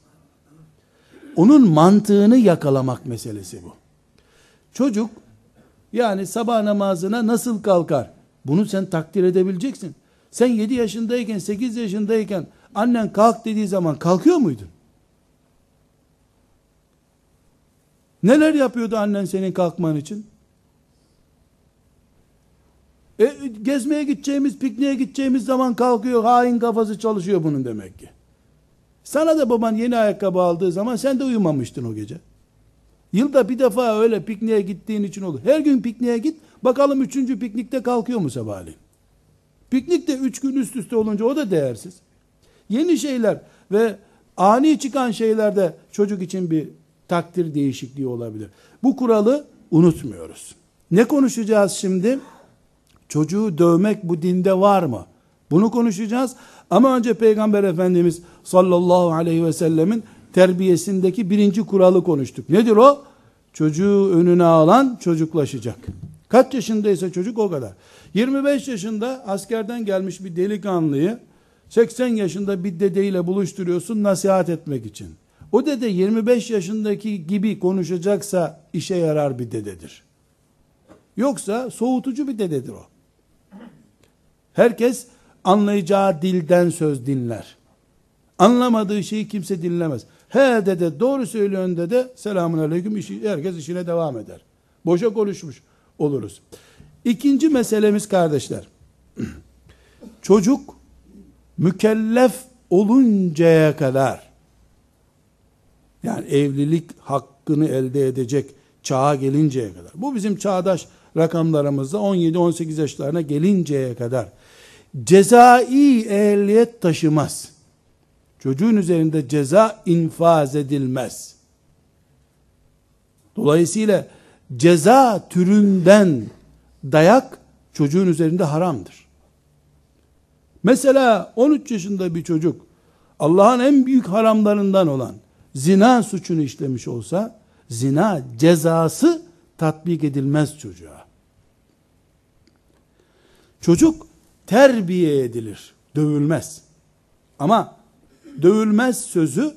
Onun mantığını yakalamak meselesi bu. Çocuk yani sabah namazına nasıl kalkar? Bunu sen takdir edebileceksin. Sen 7 yaşındayken, 8 yaşındayken annen kalk dediği zaman kalkıyor muydun? Neler yapıyordu annen senin kalkman için? E, gezmeye gideceğimiz, pikniğe gideceğimiz zaman kalkıyor, hain kafası çalışıyor bunun demek ki. Sana da baban yeni ayakkabı aldığı zaman sen de uyumamıştın o gece. Yılda bir defa öyle pikniğe gittiğin için olur. Her gün pikniğe git, bakalım üçüncü piknikte kalkıyor mu sabahleyin? Piknikte üç gün üst üste olunca o da değersiz. Yeni şeyler ve ani çıkan şeylerde çocuk için bir takdir değişikliği olabilir. Bu kuralı unutmuyoruz. Ne konuşacağız şimdi? Çocuğu dövmek bu dinde var mı? Bunu konuşacağız. Ama önce Peygamber Efendimiz sallallahu aleyhi ve sellemin terbiyesindeki birinci kuralı konuştuk. Nedir o? Çocuğu önüne alan çocuklaşacak. Kaç yaşındaysa çocuk o kadar. 25 yaşında askerden gelmiş bir delikanlıyı 80 yaşında bir dedeyle buluşturuyorsun nasihat etmek için. O dede 25 yaşındaki gibi konuşacaksa işe yarar bir dededir. Yoksa soğutucu bir dededir o. Herkes anlayacağı dilden söz dinler. Anlamadığı şeyi kimse dinlemez. He dede doğru söylüyorsun dede selamun aleyküm işi, herkes işine devam eder. Boşa konuşmuş oluruz. İkinci meselemiz kardeşler. Çocuk mükellef oluncaya kadar yani evlilik hakkını elde edecek çağa gelinceye kadar. Bu bizim çağdaş rakamlarımızda 17-18 yaşlarına gelinceye kadar cezai ehliyet taşımaz. Çocuğun üzerinde ceza infaz edilmez. Dolayısıyla ceza türünden dayak çocuğun üzerinde haramdır. Mesela 13 yaşında bir çocuk Allah'ın en büyük haramlarından olan zina suçunu işlemiş olsa zina cezası tatbik edilmez çocuğa. Çocuk terbiye edilir, dövülmez. Ama dövülmez sözü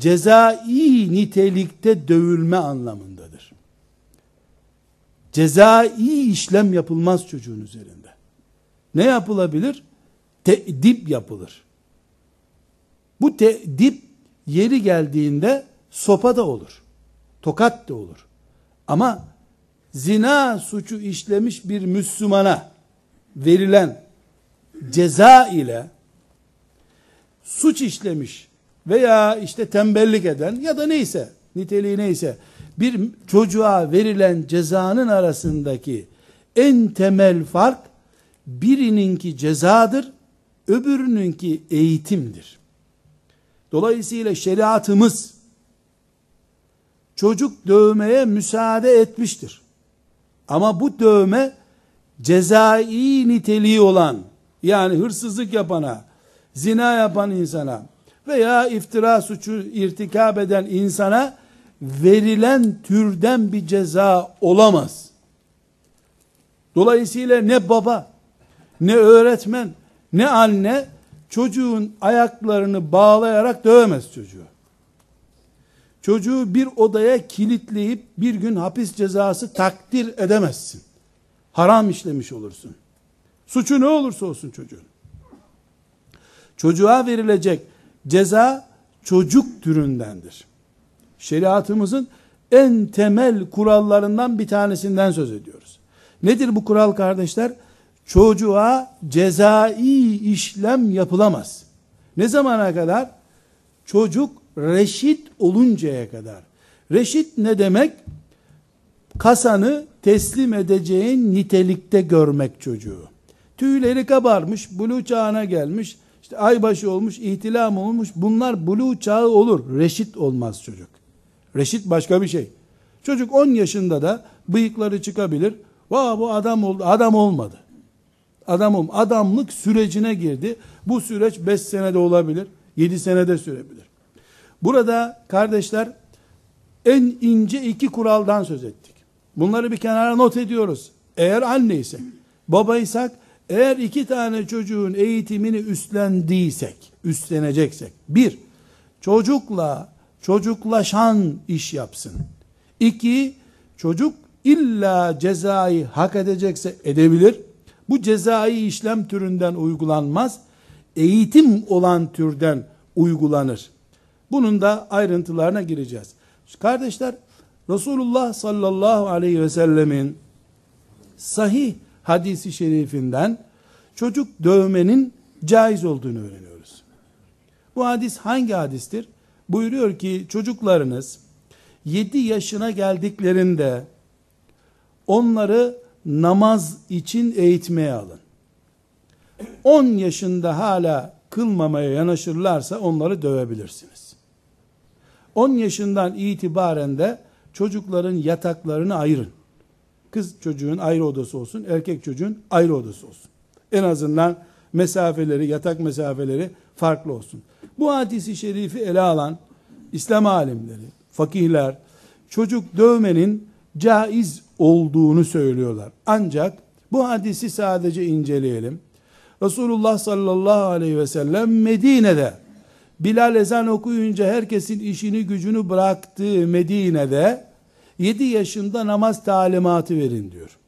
cezai nitelikte dövülme anlamındadır. Cezai işlem yapılmaz çocuğun üzerinde. Ne yapılabilir? Te'dip yapılır. Bu te'dip yeri geldiğinde sopa da olur. Tokat da olur. Ama zina suçu işlemiş bir Müslümana verilen ceza ile suç işlemiş veya işte tembellik eden ya da neyse niteliği neyse bir çocuğa verilen cezanın arasındaki en temel fark birininki cezadır, öbürününki eğitimdir. Dolayısıyla şeriatımız çocuk dövmeye müsaade etmiştir. Ama bu dövme cezai niteliği olan yani hırsızlık yapana, zina yapan insana veya iftira suçu irtikab eden insana verilen türden bir ceza olamaz. Dolayısıyla ne baba, ne öğretmen, ne anne çocuğun ayaklarını bağlayarak dövemez çocuğu. Çocuğu bir odaya kilitleyip bir gün hapis cezası takdir edemezsin. Haram işlemiş olursun. Suçu ne olursa olsun çocuğun. Çocuğa verilecek ceza çocuk türündendir. Şeriatımızın en temel kurallarından bir tanesinden söz ediyoruz. Nedir bu kural kardeşler? Çocuğa cezai işlem yapılamaz. Ne zamana kadar? Çocuk reşit oluncaya kadar. Reşit ne demek? Kasanı teslim edeceğin nitelikte görmek çocuğu. Tüyleri kabarmış, bulu çağına gelmiş, işte aybaşı olmuş, ihtilam olmuş. Bunlar bulu çağı olur. Reşit olmaz çocuk. Reşit başka bir şey. Çocuk 10 yaşında da bıyıkları çıkabilir. Vaa bu adam oldu. Adam olmadı. Adamım adamlık sürecine girdi. Bu süreç 5 senede olabilir. 7 senede sürebilir. Burada kardeşler en ince iki kuraldan söz ettik. Bunları bir kenara not ediyoruz. Eğer anneysek, babaysak, eğer iki tane çocuğun eğitimini üstlendiysek, üstleneceksek, bir, çocukla çocuklaşan iş yapsın. İki, çocuk illa cezayı hak edecekse edebilir. Bu cezai işlem türünden uygulanmaz. Eğitim olan türden uygulanır. Bunun da ayrıntılarına gireceğiz. Kardeşler, Resulullah sallallahu aleyhi ve sellemin sahih hadisi şerifinden çocuk dövmenin caiz olduğunu öğreniyoruz. Bu hadis hangi hadistir? Buyuruyor ki çocuklarınız 7 yaşına geldiklerinde onları namaz için eğitmeye alın. 10 yaşında hala kılmamaya yanaşırlarsa onları dövebilirsiniz. 10 yaşından itibaren de çocukların yataklarını ayırın. Kız çocuğun ayrı odası olsun, erkek çocuğun ayrı odası olsun. En azından mesafeleri, yatak mesafeleri farklı olsun. Bu hadisi şerifi ele alan İslam alimleri, fakihler, çocuk dövmenin caiz olduğunu söylüyorlar. Ancak bu hadisi sadece inceleyelim. Resulullah sallallahu aleyhi ve sellem Medine'de Bilal ezan okuyunca herkesin işini gücünü bıraktığı Medine'de 7 yaşında namaz talimatı verin diyor.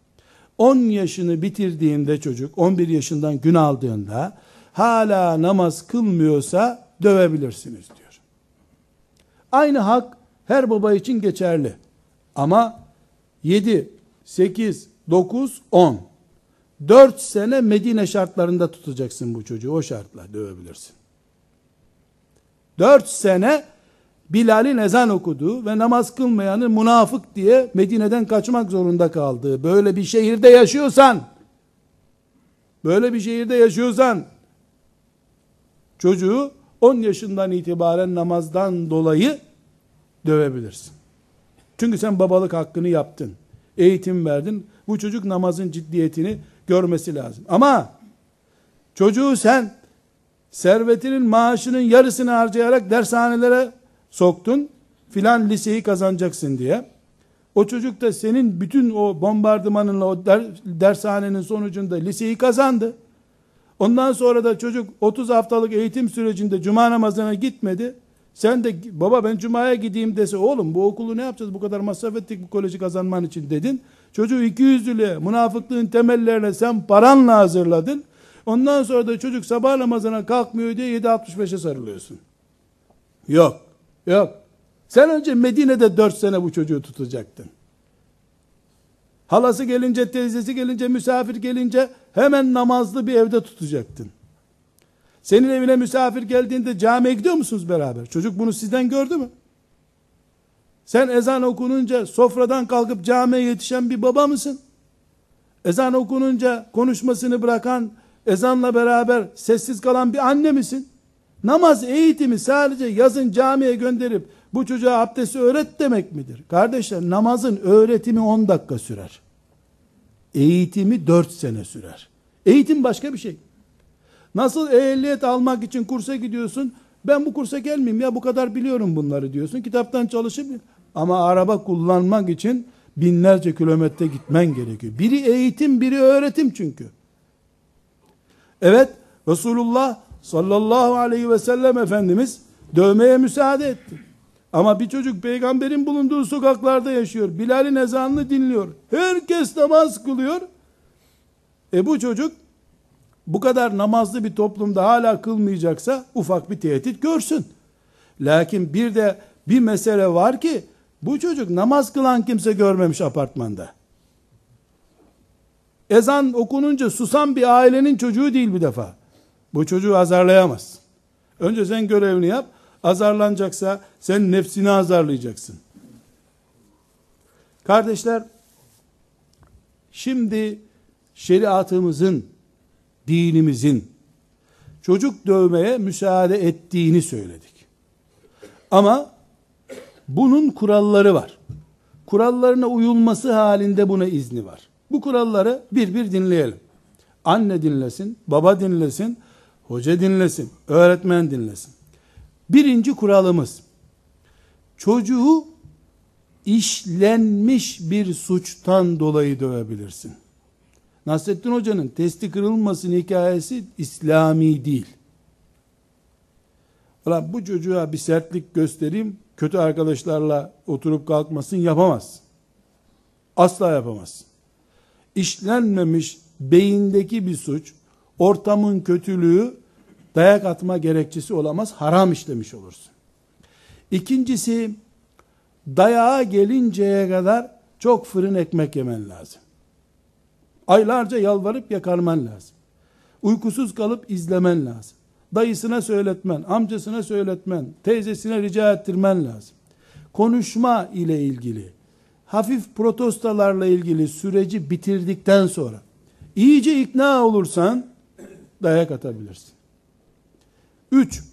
10 yaşını bitirdiğinde çocuk 11 yaşından gün aldığında hala namaz kılmıyorsa dövebilirsiniz diyor. Aynı hak her baba için geçerli. Ama 7, 8, 9, 10 4 sene Medine şartlarında tutacaksın bu çocuğu. O şartla dövebilirsin. 4 sene Bilal'in ezan okuduğu ve namaz kılmayanı münafık diye Medine'den kaçmak zorunda kaldığı böyle bir şehirde yaşıyorsan böyle bir şehirde yaşıyorsan çocuğu 10 yaşından itibaren namazdan dolayı dövebilirsin. Çünkü sen babalık hakkını yaptın. Eğitim verdin. Bu çocuk namazın ciddiyetini görmesi lazım. Ama çocuğu sen servetinin maaşının yarısını harcayarak dershanelere soktun. Filan liseyi kazanacaksın diye. O çocuk da senin bütün o bombardımanınla o der, dershanenin sonucunda liseyi kazandı. Ondan sonra da çocuk 30 haftalık eğitim sürecinde cuma namazına gitmedi. Sen de baba ben cumaya gideyim dese oğlum bu okulu ne yapacağız bu kadar masraf ettik bu koleji kazanman için dedin. Çocuğu 200'lüğe münafıklığın temellerine sen paranla hazırladın. Ondan sonra da çocuk sabah namazına kalkmıyor diye 7.65'e sarılıyorsun. Yok. Yok. Sen önce Medine'de 4 sene bu çocuğu tutacaktın. Halası gelince, teyzesi gelince, misafir gelince hemen namazlı bir evde tutacaktın. Senin evine misafir geldiğinde camiye gidiyor musunuz beraber? Çocuk bunu sizden gördü mü? Sen ezan okununca sofradan kalkıp camiye yetişen bir baba mısın? Ezan okununca konuşmasını bırakan, ezanla beraber sessiz kalan bir anne misin? Namaz eğitimi sadece yazın camiye gönderip bu çocuğa abdesti öğret demek midir? Kardeşler namazın öğretimi 10 dakika sürer. Eğitimi 4 sene sürer. Eğitim başka bir şey. Nasıl ehliyet almak için kursa gidiyorsun? Ben bu kursa gelmeyeyim ya bu kadar biliyorum bunları diyorsun. Kitaptan çalışıp ama araba kullanmak için binlerce kilometre gitmen gerekiyor. Biri eğitim, biri öğretim çünkü. Evet, Resulullah sallallahu aleyhi ve sellem Efendimiz dövmeye müsaade etti. Ama bir çocuk peygamberin bulunduğu sokaklarda yaşıyor. Bilal'in ezanını dinliyor. Herkes namaz kılıyor. E bu çocuk bu kadar namazlı bir toplumda hala kılmayacaksa ufak bir tehdit görsün. Lakin bir de bir mesele var ki bu çocuk namaz kılan kimse görmemiş apartmanda. Ezan okununca susan bir ailenin çocuğu değil bir defa. Bu çocuğu azarlayamaz. Önce sen görevini yap. Azarlanacaksa sen nefsini azarlayacaksın. Kardeşler, şimdi şeriatımızın, dinimizin çocuk dövmeye müsaade ettiğini söyledik. Ama bunun kuralları var. Kurallarına uyulması halinde buna izni var. Bu kuralları bir bir dinleyelim. Anne dinlesin, baba dinlesin, hoca dinlesin, öğretmen dinlesin. Birinci kuralımız, çocuğu işlenmiş bir suçtan dolayı dövebilirsin. Nasrettin Hoca'nın testi kırılmasın hikayesi İslami değil. Ulan bu çocuğa bir sertlik göstereyim, kötü arkadaşlarla oturup kalkmasın yapamaz. Asla yapamaz. İşlenmemiş beyindeki bir suç, ortamın kötülüğü dayak atma gerekçesi olamaz. Haram işlemiş olursun. İkincisi dayağa gelinceye kadar çok fırın ekmek yemen lazım. Aylarca yalvarıp yakarman lazım. Uykusuz kalıp izlemen lazım. Dayısına söyletmen, amcasına söyletmen, teyzesine rica ettirmen lazım. Konuşma ile ilgili, hafif protestolarla ilgili süreci bitirdikten sonra, iyice ikna olursan, dayak atabilirsin. Üç,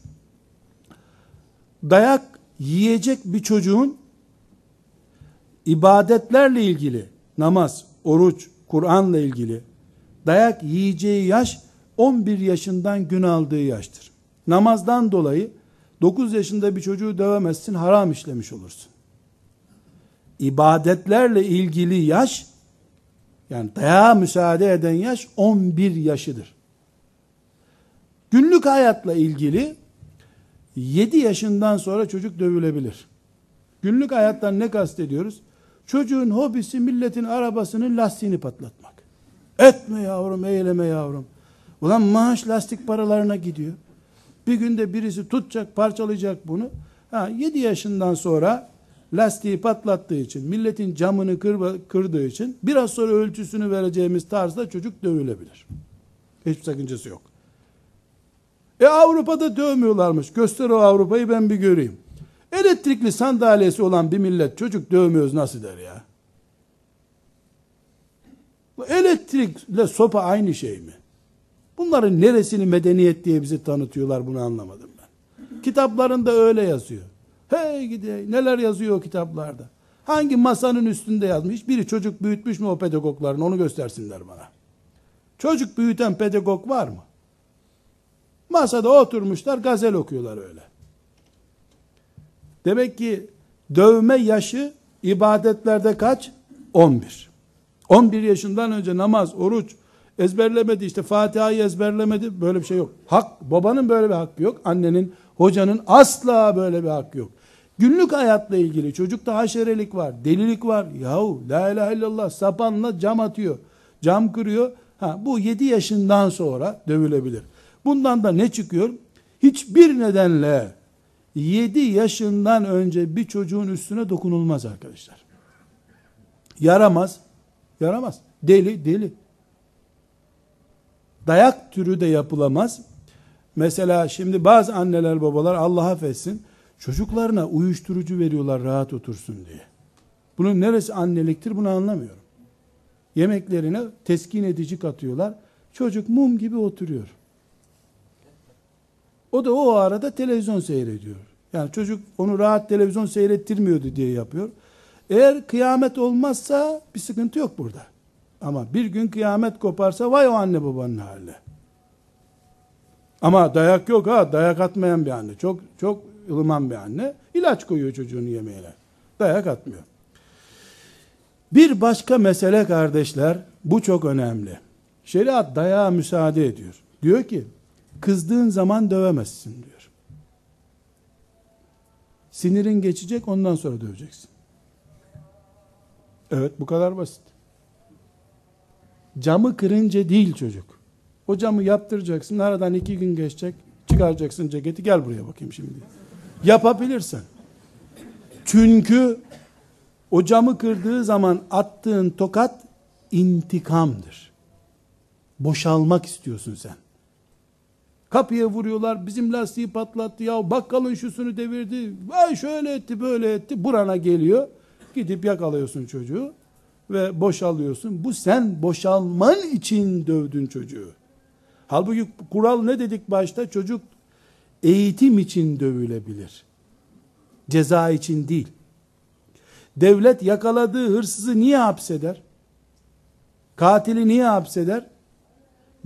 dayak yiyecek bir çocuğun ibadetlerle ilgili, namaz, oruç, Kur'an'la ilgili dayak yiyeceği yaş 11 yaşından gün aldığı yaştır. Namazdan dolayı 9 yaşında bir çocuğu dövemezsin, haram işlemiş olursun. İbadetlerle ilgili yaş, yani dayağa müsaade eden yaş 11 yaşıdır. Günlük hayatla ilgili 7 yaşından sonra çocuk dövülebilir. Günlük hayattan ne kastediyoruz? Çocuğun hobisi milletin arabasının lastiğini patlatmak. Etme yavrum, eyleme yavrum. Ulan maaş lastik paralarına gidiyor. Bir günde birisi tutacak, parçalayacak bunu. Ha, 7 yaşından sonra lastiği patlattığı için, milletin camını kır, kırdığı için biraz sonra ölçüsünü vereceğimiz tarzda çocuk dövülebilir. Hiçbir sakıncası yok. E Avrupa'da dövmüyorlarmış. Göster o Avrupa'yı ben bir göreyim. Elektrikli sandalyesi olan bir millet çocuk dövmüyoruz nasıl der ya? Bu elektrikle sopa aynı şey mi? Bunların neresini medeniyet diye bizi tanıtıyorlar bunu anlamadım ben. Kitaplarında öyle yazıyor. Hey gidi neler yazıyor o kitaplarda. Hangi masanın üstünde yazmış? Biri çocuk büyütmüş mü o pedagogların onu göstersinler bana. Çocuk büyüten pedagog var mı? Masada oturmuşlar gazel okuyorlar öyle. Demek ki dövme yaşı ibadetlerde kaç? 11. 11 yaşından önce namaz, oruç ezberlemedi işte Fatiha'yı ezberlemedi böyle bir şey yok. Hak babanın böyle bir hakkı yok. Annenin, hocanın asla böyle bir hakkı yok. Günlük hayatla ilgili çocukta haşerelik var, delilik var. Yahu la ilahe illallah sapanla cam atıyor. Cam kırıyor. Ha, bu 7 yaşından sonra dövülebilir. Bundan da ne çıkıyor? Hiçbir nedenle 7 yaşından önce bir çocuğun üstüne dokunulmaz arkadaşlar. Yaramaz, Yaramaz. Deli, deli. Dayak türü de yapılamaz. Mesela şimdi bazı anneler babalar Allah affetsin çocuklarına uyuşturucu veriyorlar rahat otursun diye. Bunun neresi anneliktir bunu anlamıyorum. Yemeklerine teskin edici katıyorlar. Çocuk mum gibi oturuyor. O da o arada televizyon seyrediyor. Yani çocuk onu rahat televizyon seyrettirmiyordu diye yapıyor. Eğer kıyamet olmazsa bir sıkıntı yok burada. Ama bir gün kıyamet koparsa vay o anne babanın hali. Ama dayak yok ha, dayak atmayan bir anne. Çok çok ılıman bir anne. ilaç koyuyor çocuğun yemeğine. Dayak atmıyor. Bir başka mesele kardeşler, bu çok önemli. Şeriat dayağa müsaade ediyor. Diyor ki, kızdığın zaman dövemezsin diyor. Sinirin geçecek, ondan sonra döveceksin. Evet, bu kadar basit. Camı kırınca değil çocuk. O camı yaptıracaksın, aradan iki gün geçecek, çıkaracaksın ceketi, gel buraya bakayım şimdi. Yapabilirsen. Çünkü o camı kırdığı zaman attığın tokat intikamdır. Boşalmak istiyorsun sen. Kapıya vuruyorlar, bizim lastiği patlattı ya, bakkalın şusunu devirdi, vay şöyle etti, böyle etti, burana geliyor. Gidip yakalıyorsun çocuğu ve boşalıyorsun. Bu sen boşalman için dövdün çocuğu. Halbuki kural ne dedik başta? Çocuk eğitim için dövülebilir. Ceza için değil. Devlet yakaladığı hırsızı niye hapseder? Katili niye hapseder?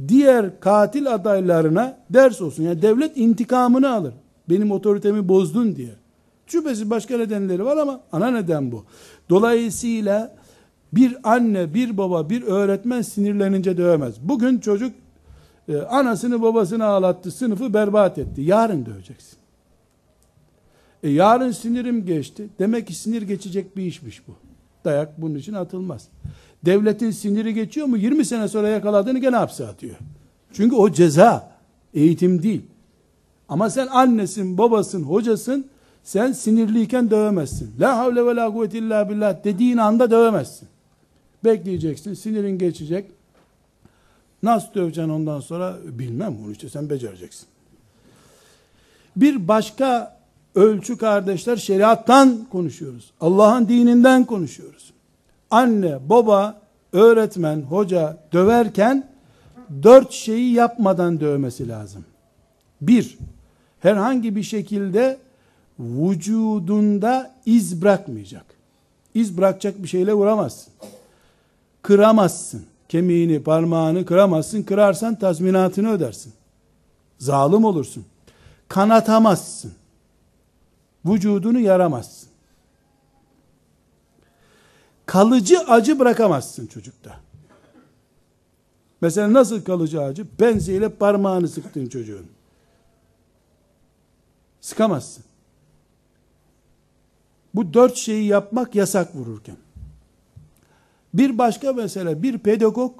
Diğer katil adaylarına ders olsun. Yani devlet intikamını alır. Benim otoritemi bozdun diye. Şüphesiz başka nedenleri var ama ana neden bu. Dolayısıyla bir anne, bir baba, bir öğretmen sinirlenince dövemez. Bugün çocuk e, anasını babasını ağlattı, sınıfı berbat etti. Yarın döveceksin. E yarın sinirim geçti. Demek ki sinir geçecek bir işmiş bu. Dayak bunun için atılmaz. Devletin siniri geçiyor mu? 20 sene sonra yakaladığını gene hapse atıyor. Çünkü o ceza. Eğitim değil. Ama sen annesin, babasın, hocasın. Sen sinirliyken dövemezsin. La havle ve la kuvvete illa billah dediğin anda dövemezsin. Bekleyeceksin. Sinirin geçecek. Nasıl döveceksin ondan sonra bilmem. Onu işte sen becereceksin. Bir başka ölçü kardeşler şeriattan konuşuyoruz. Allah'ın dininden konuşuyoruz. Anne, baba, öğretmen, hoca döverken dört şeyi yapmadan dövmesi lazım. Bir, herhangi bir şekilde vücudunda iz bırakmayacak. İz bırakacak bir şeyle vuramazsın. Kıramazsın. Kemiğini, parmağını kıramazsın. Kırarsan tazminatını ödersin. Zalim olursun. Kanatamazsın vücudunu yaramazsın. Kalıcı acı bırakamazsın çocukta. Mesela nasıl kalıcı acı? Penseyle parmağını sıktın çocuğun. Sıkamazsın. Bu dört şeyi yapmak yasak vururken. Bir başka mesele, bir pedagog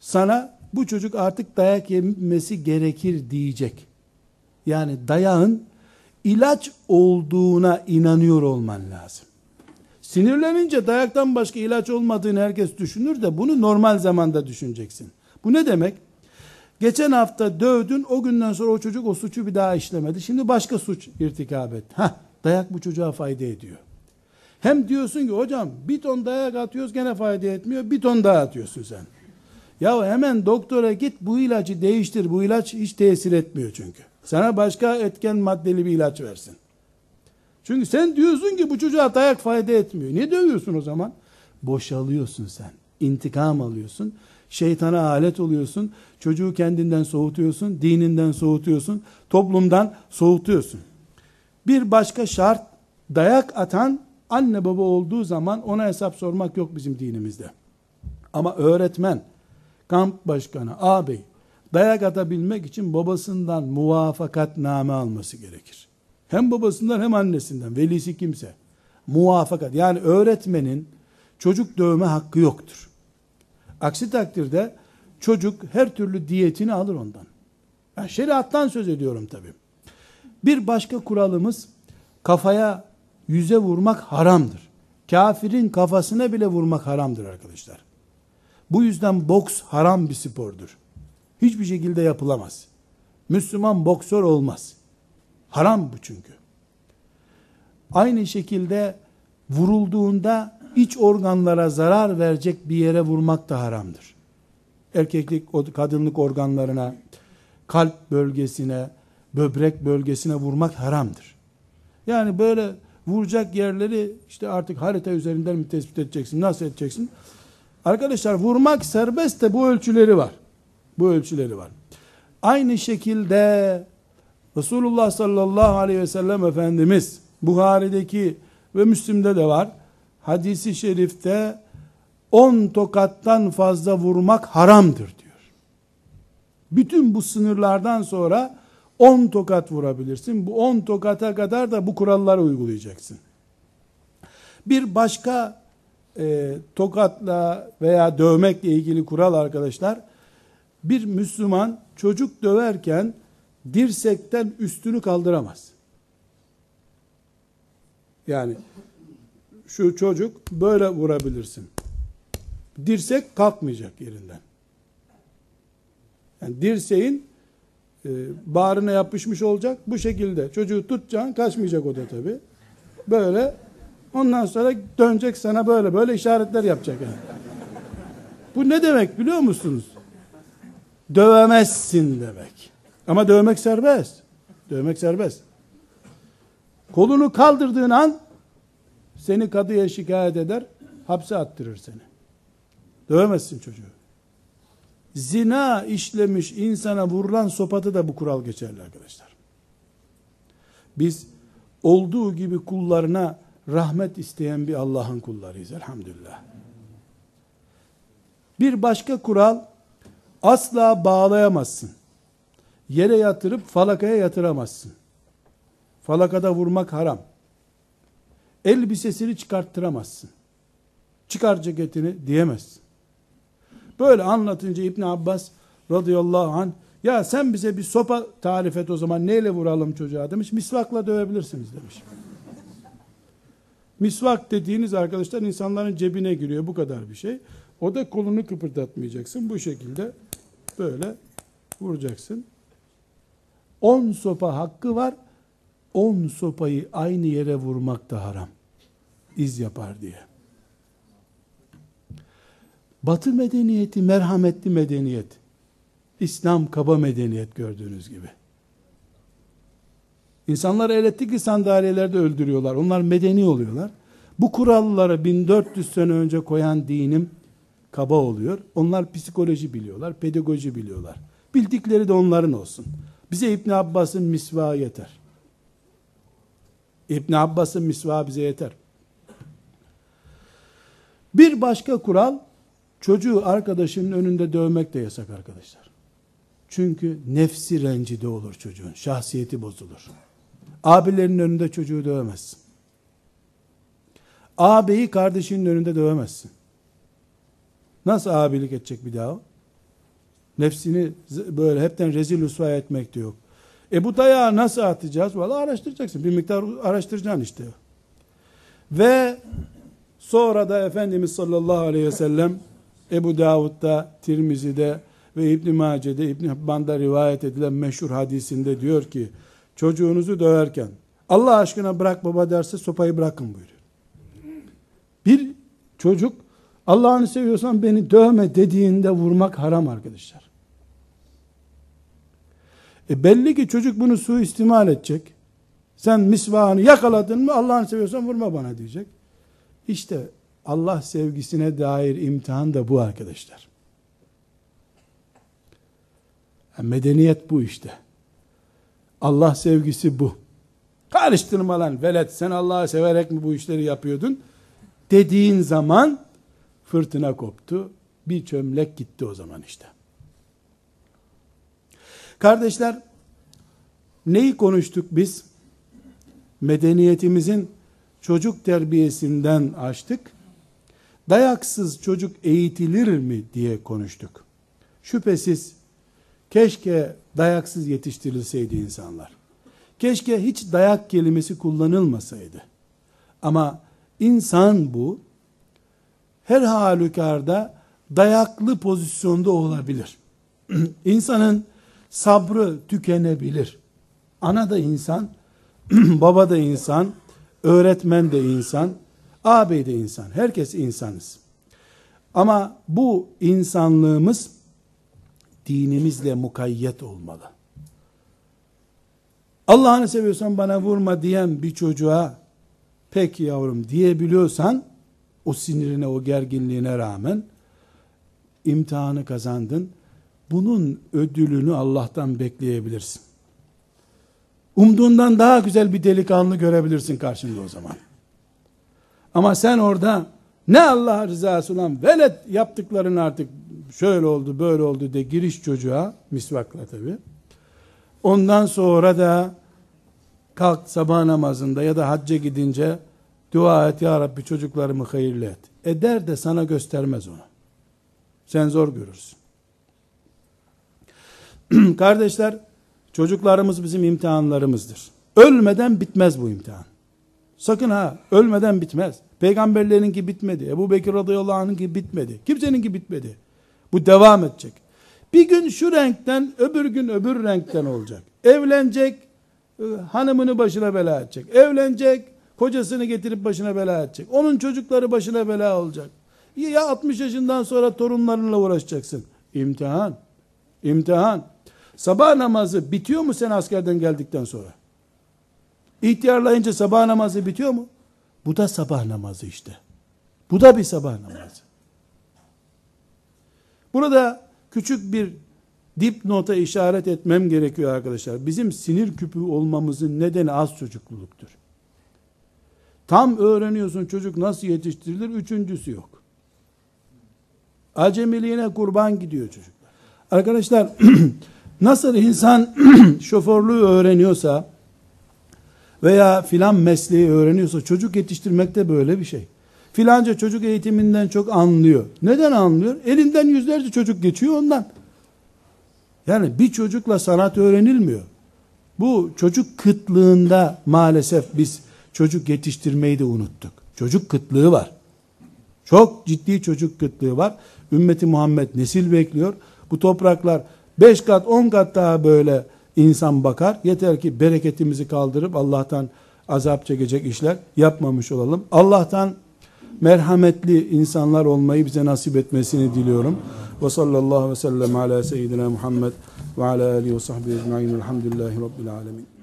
sana bu çocuk artık dayak yemesi gerekir diyecek. Yani dayağın ilaç olduğuna inanıyor olman lazım. Sinirlenince dayaktan başka ilaç olmadığını herkes düşünür de bunu normal zamanda düşüneceksin. Bu ne demek? Geçen hafta dövdün, o günden sonra o çocuk o suçu bir daha işlemedi. Şimdi başka suç irtikab etti. Hah, dayak bu çocuğa fayda ediyor. Hem diyorsun ki hocam bir ton dayak atıyoruz gene fayda etmiyor. Bir ton daha atıyorsun sen. Ya hemen doktora git bu ilacı değiştir. Bu ilaç hiç tesir etmiyor çünkü. Sana başka etken maddeli bir ilaç versin. Çünkü sen diyorsun ki bu çocuğa dayak fayda etmiyor. Niye dövüyorsun o zaman? Boşalıyorsun sen. İntikam alıyorsun. Şeytana alet oluyorsun. Çocuğu kendinden soğutuyorsun. Dininden soğutuyorsun. Toplumdan soğutuyorsun. Bir başka şart dayak atan anne baba olduğu zaman ona hesap sormak yok bizim dinimizde. Ama öğretmen, kamp başkanı, ağabey dayak atabilmek için babasından muvafakatname alması gerekir. Hem babasından hem annesinden, velisi kimse. Muvafakat, yani öğretmenin çocuk dövme hakkı yoktur. Aksi takdirde çocuk her türlü diyetini alır ondan. Yani şeriattan söz ediyorum tabi. Bir başka kuralımız kafaya yüze vurmak haramdır. Kafirin kafasına bile vurmak haramdır arkadaşlar. Bu yüzden boks haram bir spordur. Hiçbir şekilde yapılamaz. Müslüman boksör olmaz. Haram bu çünkü. Aynı şekilde vurulduğunda iç organlara zarar verecek bir yere vurmak da haramdır. Erkeklik, kadınlık organlarına, kalp bölgesine, böbrek bölgesine vurmak haramdır. Yani böyle vuracak yerleri işte artık harita üzerinden mi tespit edeceksin, nasıl edeceksin? Arkadaşlar vurmak serbest de bu ölçüleri var. Bu ölçüleri var. Aynı şekilde Resulullah sallallahu aleyhi ve sellem Efendimiz Buhari'deki ve Müslim'de de var. Hadisi şerifte 10 tokattan fazla vurmak haramdır diyor. Bütün bu sınırlardan sonra 10 tokat vurabilirsin. Bu 10 tokata kadar da bu kuralları uygulayacaksın. Bir başka e, tokatla veya dövmekle ilgili kural arkadaşlar, bir Müslüman çocuk döverken dirsekten üstünü kaldıramaz. Yani şu çocuk böyle vurabilirsin. Dirsek kalkmayacak yerinden. Yani dirseğin e, bağrına yapışmış olacak. Bu şekilde çocuğu tutacaksın kaçmayacak o da tabi. Böyle ondan sonra dönecek sana böyle böyle işaretler yapacak yani. Bu ne demek biliyor musunuz? Dövemezsin demek. Ama dövmek serbest. Dövmek serbest. Kolunu kaldırdığın an seni kadıya şikayet eder, hapse attırır seni. Dövemezsin çocuğu. Zina işlemiş insana vurulan sopatı da bu kural geçerli arkadaşlar. Biz olduğu gibi kullarına rahmet isteyen bir Allah'ın kullarıyız elhamdülillah. Bir başka kural asla bağlayamazsın. Yere yatırıp falakaya yatıramazsın. Falakada vurmak haram. Elbisesini çıkarttıramazsın. Çıkar ceketini diyemezsin. Böyle anlatınca İbn Abbas radıyallahu anh ya sen bize bir sopa tarif et o zaman neyle vuralım çocuğa demiş. Misvakla dövebilirsiniz demiş. Misvak dediğiniz arkadaşlar insanların cebine giriyor bu kadar bir şey. O da kolunu kıpırdatmayacaksın. Bu şekilde böyle vuracaksın. 10 sopa hakkı var. 10 sopayı aynı yere vurmak da haram. İz yapar diye. Batı medeniyeti merhametli medeniyet. İslam kaba medeniyet gördüğünüz gibi. İnsanları elektrikli sandalyelerde öldürüyorlar. Onlar medeni oluyorlar. Bu kuralları 1400 sene önce koyan dinim kaba oluyor. Onlar psikoloji biliyorlar, pedagoji biliyorlar. Bildikleri de onların olsun. Bize İbn Abbas'ın misva yeter. İbn Abbas'ın misva bize yeter. Bir başka kural çocuğu arkadaşının önünde dövmek de yasak arkadaşlar. Çünkü nefsi rencide olur çocuğun. Şahsiyeti bozulur. Abilerinin önünde çocuğu dövemezsin. Ağabeyi kardeşinin önünde dövemezsin. Nasıl abilik edecek bir daha Nefsini böyle hepten rezil rüsva etmek de yok. E bu dayağı nasıl atacağız? Valla araştıracaksın. Bir miktar araştıracaksın işte. Ve sonra da Efendimiz sallallahu aleyhi ve sellem Ebu Davud'da, Tirmizi'de ve İbn Mace'de, İbn Hibban'da rivayet edilen meşhur hadisinde diyor ki çocuğunuzu döverken Allah aşkına bırak baba derse sopayı bırakın buyuruyor. Bir çocuk Allah'ını seviyorsan beni dövme dediğinde vurmak haram arkadaşlar. E belli ki çocuk bunu suistimal edecek. Sen misvağını yakaladın mı Allah'ını seviyorsan vurma bana diyecek. İşte Allah sevgisine dair imtihan da bu arkadaşlar. Yani medeniyet bu işte. Allah sevgisi bu. Karıştırma lan velet sen Allah'ı severek mi bu işleri yapıyordun? Dediğin zaman fırtına koptu. Bir çömlek gitti o zaman işte. Kardeşler, neyi konuştuk biz? Medeniyetimizin çocuk terbiyesinden açtık. Dayaksız çocuk eğitilir mi diye konuştuk. Şüphesiz keşke dayaksız yetiştirilseydi insanlar. Keşke hiç dayak kelimesi kullanılmasaydı. Ama insan bu her halükarda dayaklı pozisyonda olabilir. İnsanın sabrı tükenebilir. Ana da insan, baba da insan, öğretmen de insan, ağabey de insan. Herkes insanız. Ama bu insanlığımız dinimizle mukayyet olmalı. Allah'ını seviyorsan bana vurma diyen bir çocuğa peki yavrum diyebiliyorsan o sinirine o gerginliğine rağmen imtihanı kazandın. Bunun ödülünü Allah'tan bekleyebilirsin. Umduğundan daha güzel bir delikanlı görebilirsin karşında o zaman. Ama sen orada ne Allah rızası olan velet yaptıkların artık şöyle oldu böyle oldu de giriş çocuğa misvakla tabi. Ondan sonra da kalk sabah namazında ya da hacca gidince dua et ya Rabbi çocuklarımı hayırlı et. Eder de sana göstermez onu. Sen zor görürsün. Kardeşler çocuklarımız bizim imtihanlarımızdır. Ölmeden bitmez bu imtihan. Sakın ha ölmeden bitmez. Peygamberlerinki bitmedi. Ebu Bekir radıyallahu anh'ınki bitmedi. Kimseninki bitmedi. Bu devam edecek. Bir gün şu renkten öbür gün öbür renkten olacak. Evlenecek e, hanımını başına bela edecek. Evlenecek kocasını getirip başına bela edecek. Onun çocukları başına bela olacak. Ya 60 yaşından sonra torunlarınla uğraşacaksın. İmtihan. İmtihan. Sabah namazı bitiyor mu sen askerden geldikten sonra? İhtiyarlayınca sabah namazı bitiyor mu? Bu da sabah namazı işte. Bu da bir sabah namazı. Burada küçük bir dipnota işaret etmem gerekiyor arkadaşlar. Bizim sinir küpü olmamızın nedeni az çocukluluktur. Tam öğreniyorsun çocuk nasıl yetiştirilir, üçüncüsü yok. Acemiliğine kurban gidiyor çocuklar. Arkadaşlar nasıl insan şoförlüğü öğreniyorsa veya filan mesleği öğreniyorsa çocuk yetiştirmek de böyle bir şey. Filanca çocuk eğitiminden çok anlıyor. Neden anlıyor? Elinden yüzlerce çocuk geçiyor ondan. Yani bir çocukla sanat öğrenilmiyor. Bu çocuk kıtlığında maalesef biz çocuk yetiştirmeyi de unuttuk. Çocuk kıtlığı var. Çok ciddi çocuk kıtlığı var. Ümmeti Muhammed nesil bekliyor. Bu topraklar 5 kat 10 kat daha böyle insan bakar. Yeter ki bereketimizi kaldırıp Allah'tan azap çekecek işler yapmamış olalım. Allah'tan merhametli insanlar olmayı bize nasip etmesini diliyorum. Ve sallallahu ve sellem ala seyyidina Muhammed ve ala alihi ve sahbihi ecma'in. Elhamdülillahi Rabbil alemin.